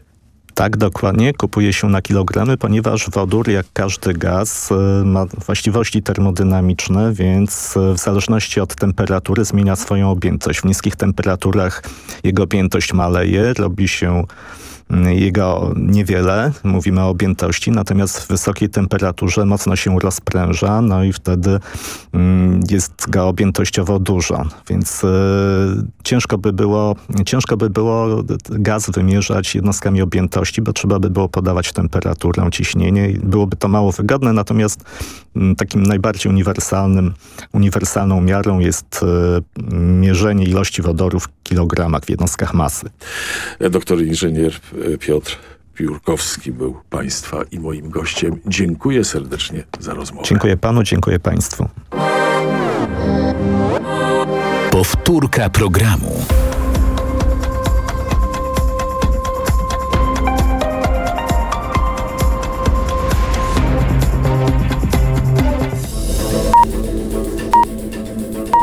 Tak, dokładnie. Kupuje się na kilogramy, ponieważ wodór, jak każdy gaz, e, ma właściwości termodynamiczne, więc e, w zależności od temperatury zmienia swoją objętość. W niskich temperaturach jego objętość maleje, robi się jego niewiele, mówimy o objętości, natomiast w wysokiej temperaturze mocno się rozpręża, no i wtedy mm, jest go objętościowo dużo, więc y, ciężko, by było, ciężko by było gaz wymierzać jednostkami objętości, bo trzeba by było podawać temperaturę, ciśnienie i byłoby to mało wygodne, natomiast y, takim najbardziej uniwersalnym, uniwersalną miarą jest y, mierzenie ilości wodoru w kilogramach w jednostkach masy. Doktor inżynier Piotr Piórkowski był Państwa i moim gościem. Dziękuję serdecznie za rozmowę. Dziękuję Panu, dziękuję Państwu. Powtórka programu.